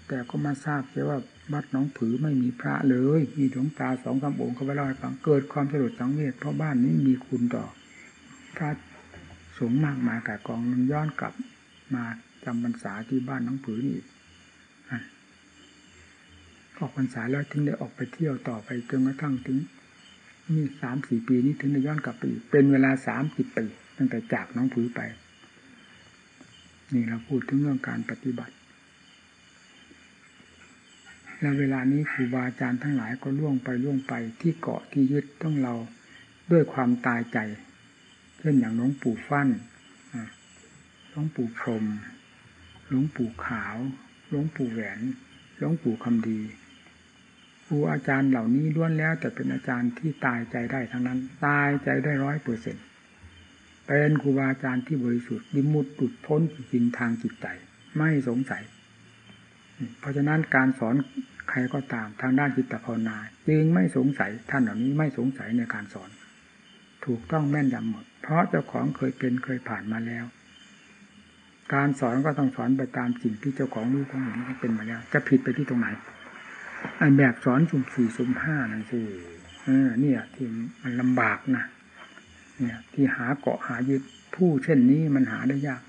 แต่ก็มาทราบเสียว่าวัดน้องผือไม่มีพระเลย มีหลวงตาสองคำองค์เขาไปเล่าให้ฟังเกิดความสลดสังเวชเพราะบ้านนี้มีคุณต่อ พระสงฆ์มากมายกากองมันย้อนกลับมาจำพรรษาที่บ้านน้องผือนี่ออกพรรษาแล้วถึงได้ออกไปเที่ยวต่อไปจนกระทั่งถึง นี่สามสี่ปีนี้ถึงได้ย้อนกลับไปอีกเป็นเวลาสามสิบปีตั้งแต่จากน้องผือไป นี่เราพูดถึงเรื่องการปฏิบัติ และเวลานี้ครูบาอาจารย์ทั้งหลายก็ล่วงไปล่วงไปที่เกาะที่ยึดต้องเราด้วยความตายใจเช่นอย่างหลวงปู่ฟั่นหลวงปู่พรมหลวงปู่ขาวหลวงปู่แหวนหลวงปู่คำดี ครูอาจารย์เหล่านี้ล้วนแล้ว แต่เป็นอาจารย์ที่ตายใจได้ทั้งนั้น ตายใจได้ร้อยเปอร์เซ็นต์เป็นครูบาอาจารย์ที่บริสุทธิ์ดิมุดตุดพ้นจริงทางจิตใจ ไม่สงสัย เพราะฉะนั้นการสอนใครก็ตามทางด้านจิตภาวนา จึงไม่สงสัยท่านเหล่านี้ไม่สงสัยในการสอน ถูกต้องแม่นยำหมด เพราะเจ้าของเคยเป็นเคยผ่านมาแล้ว การสอนก็ต้องสอนไปตามสิ่งที่เจ้าของรู้ของเห็นเป็นมาแล้ว จะผิดไปที่ตรงไหน แบบสอนสุ่มสี่สุ่มห้านั่นสิเนี่ยที่มันลำบากนะเนี่ย ที่หาเกาะหายึดผู้เช่นนี้มันหาได้ยาก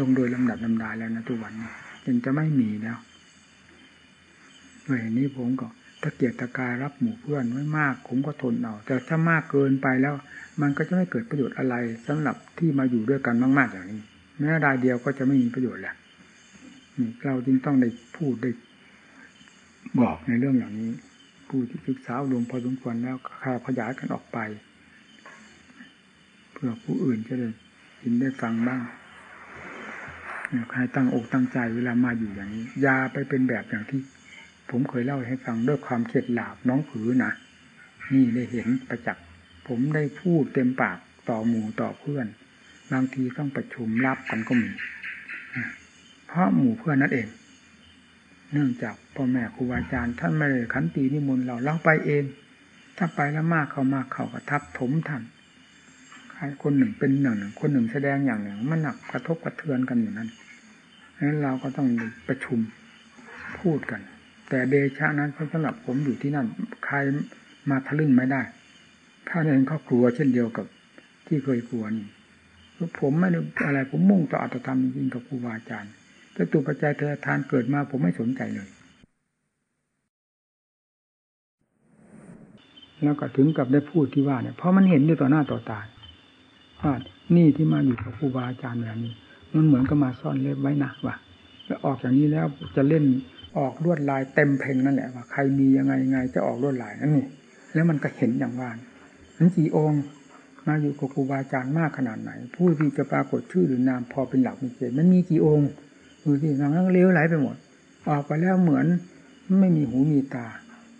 ลงโดยลำดับลำดาแล้วนะทุกวันนี้จึงจะไม่มีแล้วด้วยนี้ผมก็ตะเกียกตะกายรับหมู่เพื่อนไว้มาก ผมก็ทนเอาแต่ถ้ามากเกินไปแล้ว มันก็จะไม่เกิดประโยชน์อะไรสำหรับที่มาอยู่ด้วยกันมาก ๆ อย่างนี้แม้รายเดียวก็จะไม่มีประโยชน์แหละเราจึงต้องได้พูดได้ บอกในเรื่องอย่างนี้ ผู้ที่ศึกษารวมพอสมควรแล้วข่าขยายกันออกไป เพื่อผู้อื่นจะได้ยินได้ฟังบ้างใครตั้งอกตั้งใจเวลามาอยู่อย่างนี้ยาไปเป็นแบบอย่างที่ ผมเคยเล่าให้ฟังด้วยความเข็ดหลาบน้องผือนะนี่ได้เห็นประจักษ์ผมได้พูดเต็มปากต่อหมู่ต่อเพื่อน บางทีต้องประชุมรับกันก็มี เพราะหมู่เพื่อนนั่นเอง เนื่องจากพ่อแม่ครูบาอาจารย์ ท่านไม่ได้ขันตีนิมนต์เราเราไปเอง ถ้าไปแล้วมากเขามากเขาก็ทับถมท่านคนหนึ่งเป็นหนึ่ง คนหนึ่งแสดงอย่างหนึ่งมันหนักกระทบกระเทือนกันอยู่นั้นฉะนั้นเราก็ต้องประชุมพูดกัน แต่เดชะนั้นเขาสำหรับผมอยู่ที่นั่น ใครมาทะลึ่งไม่ได้ถ้าเองก็กลัวเช่นเดียวกับที่เคยกลัวนี่ผมไม่ได้อะไรผมมุ่งต่ออัตธรรมจริงกับครูบาอาจารย์ แต่ตัวปัจจัยเททานเกิดมาผมไม่สนใจเลย แล้วก็ถึงกับได้พูดที่ว่าเนี่ยเพราะมันเห็นอยู่ต่อหน้าต่อตาว่านี่ที่มาอยู่กับครูบาอาจารย์แบบนี้ มันเหมือนกับมาซ่อนเล็บไว้นะว่าแล้วออกอย่างนี้แล้วจะเล่นออกลวดลายเต็มเพลงนั่นแหละว่าใครมียังไงไงจะออกลวดลายนั่นนี่แล้วมันก็เห็นอย่างว่านั้นกี่องค์มาอยู่กับครูบาอาจารย์มากขนาดไหน ผู้ที่จะปรากฏชื่อหรือนามพอเป็นหลักมีเกณฑ์มันมีกี่องค์ ดูที่ทางนั้นเลี้ยวไหลไปหมด ออกไปแล้วเหมือนไม่มีหูมีตา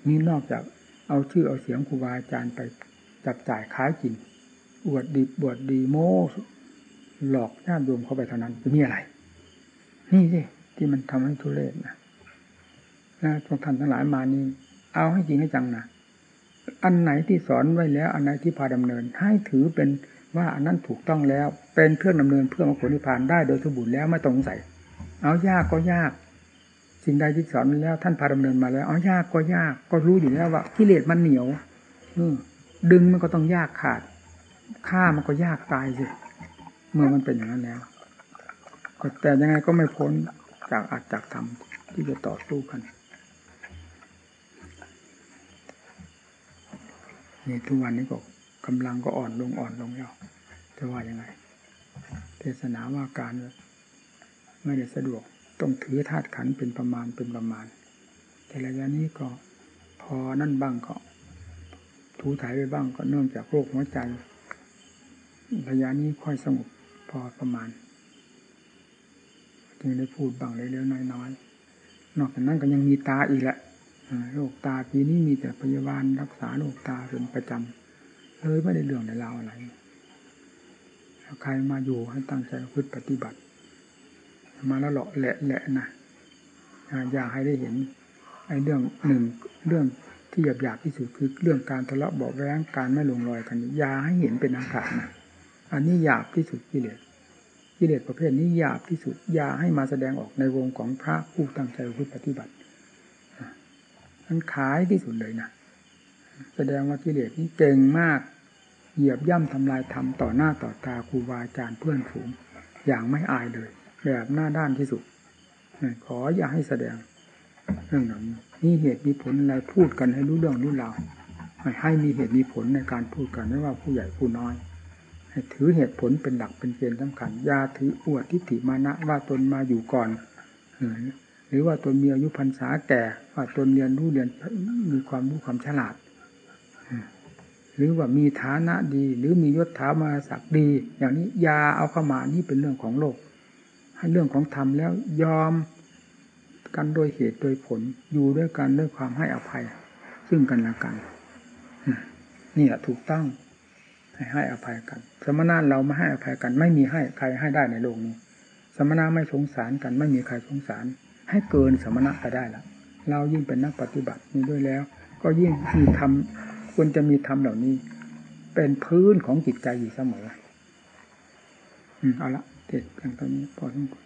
มีนอกจากเอาชื่อเอาเสียงครูบาอาจารย์ไปจับจ่ายขายกิน อวดดีบวดดีโม้หลอกญาติโยมเข้าไปเท่านั้นจะมีอะไร นี่สิที่มันทำให้ทุเรศนะนะทุกท่านทั้งหลายมานี่ เอาให้จริงให้จังนะอันไหนที่สอนไว้แล้ว อันไหนที่พาดำเนิน ให้ถือเป็นว่าอันนั้นถูกต้องแล้ว เป็นเครื่องดำเนินเพื่อมรรคผลนิพพานได้โดยสมบูรณ์แล้วไม่ต้องใส่ เอายากก็ยาก สิ่งใดที่สอนแล้ว ท่านพาดำเนินมาแล้ว เอายากก็ยาก ก็รู้อยู่แล้วว่ากิเลสมันเหนียวอืดึงมันก็ต้องยากขาดฆ่ามันก็ยากตายสิเมื่อมันเป็นอย่างนั้นแล้วแต่ยังไงก็ไม่พ้นจากอาจจากธรรมที่จะต่อสู้กันนี่ทุกวันนี้ก็กำลังก็อ่อนลงอ่อนลงแล้วจะว่ายังไง เทศนาว่าการ ไม่ได้สะดวกต้องถือธาตุขันเป็นประมาณเป็นประมาณ แต่ระยะนี้ก็พอนั่นบ้างก็ถูถ่ายไปบ้างก็เนื่องจากโรคหัวใจ ระยะนี้ค่อยสงบพอประมาณ จึงได้พูดบ้างเล็กๆน้อยๆนอกจากนั้นก็ยังมีตาอีกแหละโรคตาปีนี้มีแต่พยาบาลรักษาโรคตาเป็นประจำเลยไม่ได้เรื่องในราวอะไรใครมาอยู่ให้ตั้งใจพึ่ปฏิบัติ มาแล้วหลาะแหละแหละนะอยากให้ได้เห็น ไอ้เรื่องหนึ่งเรื่องที่หยาบหยาบที่สุดคือเรื่องการทะเลาะเบาแว้งการไม่ลงรอยกันอย่าให้เห็นเป็นอาการนะอันนี้หยาบที่สุดกิเลสกิเลสประเภทนี้หยาบที่สุดอย่าให้มาแสดงออกในวงของพระผู้ตั้งใจพึ่ปฏิบัติมันขายที่สุดเลยนะแสดงว่ากิเลสนี้เก่งมาก เหยียบย่ำทำลายธรรมต่อหน้าต่อตาครูบาอาจารย์เพื่อนฝูง อย่างไม่อายเลย แบบหน้าด้านที่สุด ขออย่าให้แสดงเรื่องนั้นนี่เหตุมีผลอะไรพูดกันให้รู้เรื่องรู้ราวให้มีเหตุมีผลในการพูดกันไม่ว่าผู้ใหญ่ผู้น้อยให้ถือเหตุผลเป็นหลักเป็นเกณฑ์สำคัญอย่าถืออวดทิฏฐิมานะว่าตนมาอยู่ก่อนหรือว่าตนมีอายุพรรษาแก่ว่าตนเรียนรู้เรียนมีความรู้ความฉลาดหรือว่ามีฐานะดี หรือมียศถามาศักดิ์ดี อย่างนี้ยาเอาเข้ามานี่เป็นเรื่องของโลก ให้เรื่องของธรรมแล้วยอมกันโดยเหตุโดยผลอยู่ด้วยกันด้วยความให้อภัย ซึ่งกันและกันนี่แหละถูกต้องให้ให้อภัยกัน สมณะเราไม่ให้อภัยกัน ไม่มีให้ใครให้ได้ในโลกนี้ สมณะไม่สงสารกัน ไม่มีใครสงสาร ให้เกินสมณะไปได้ละเรายิ่งเป็นนักปฏิบัตินี้ด้วยแล้ว ก็ยิ่งมีธรรมควรจะมีธรรมเหล่านี้ เป็นพื้นของจิตใจอยู่เสมอ อืมเอาละ เด็ดเพียงตอนนี้พอสมควร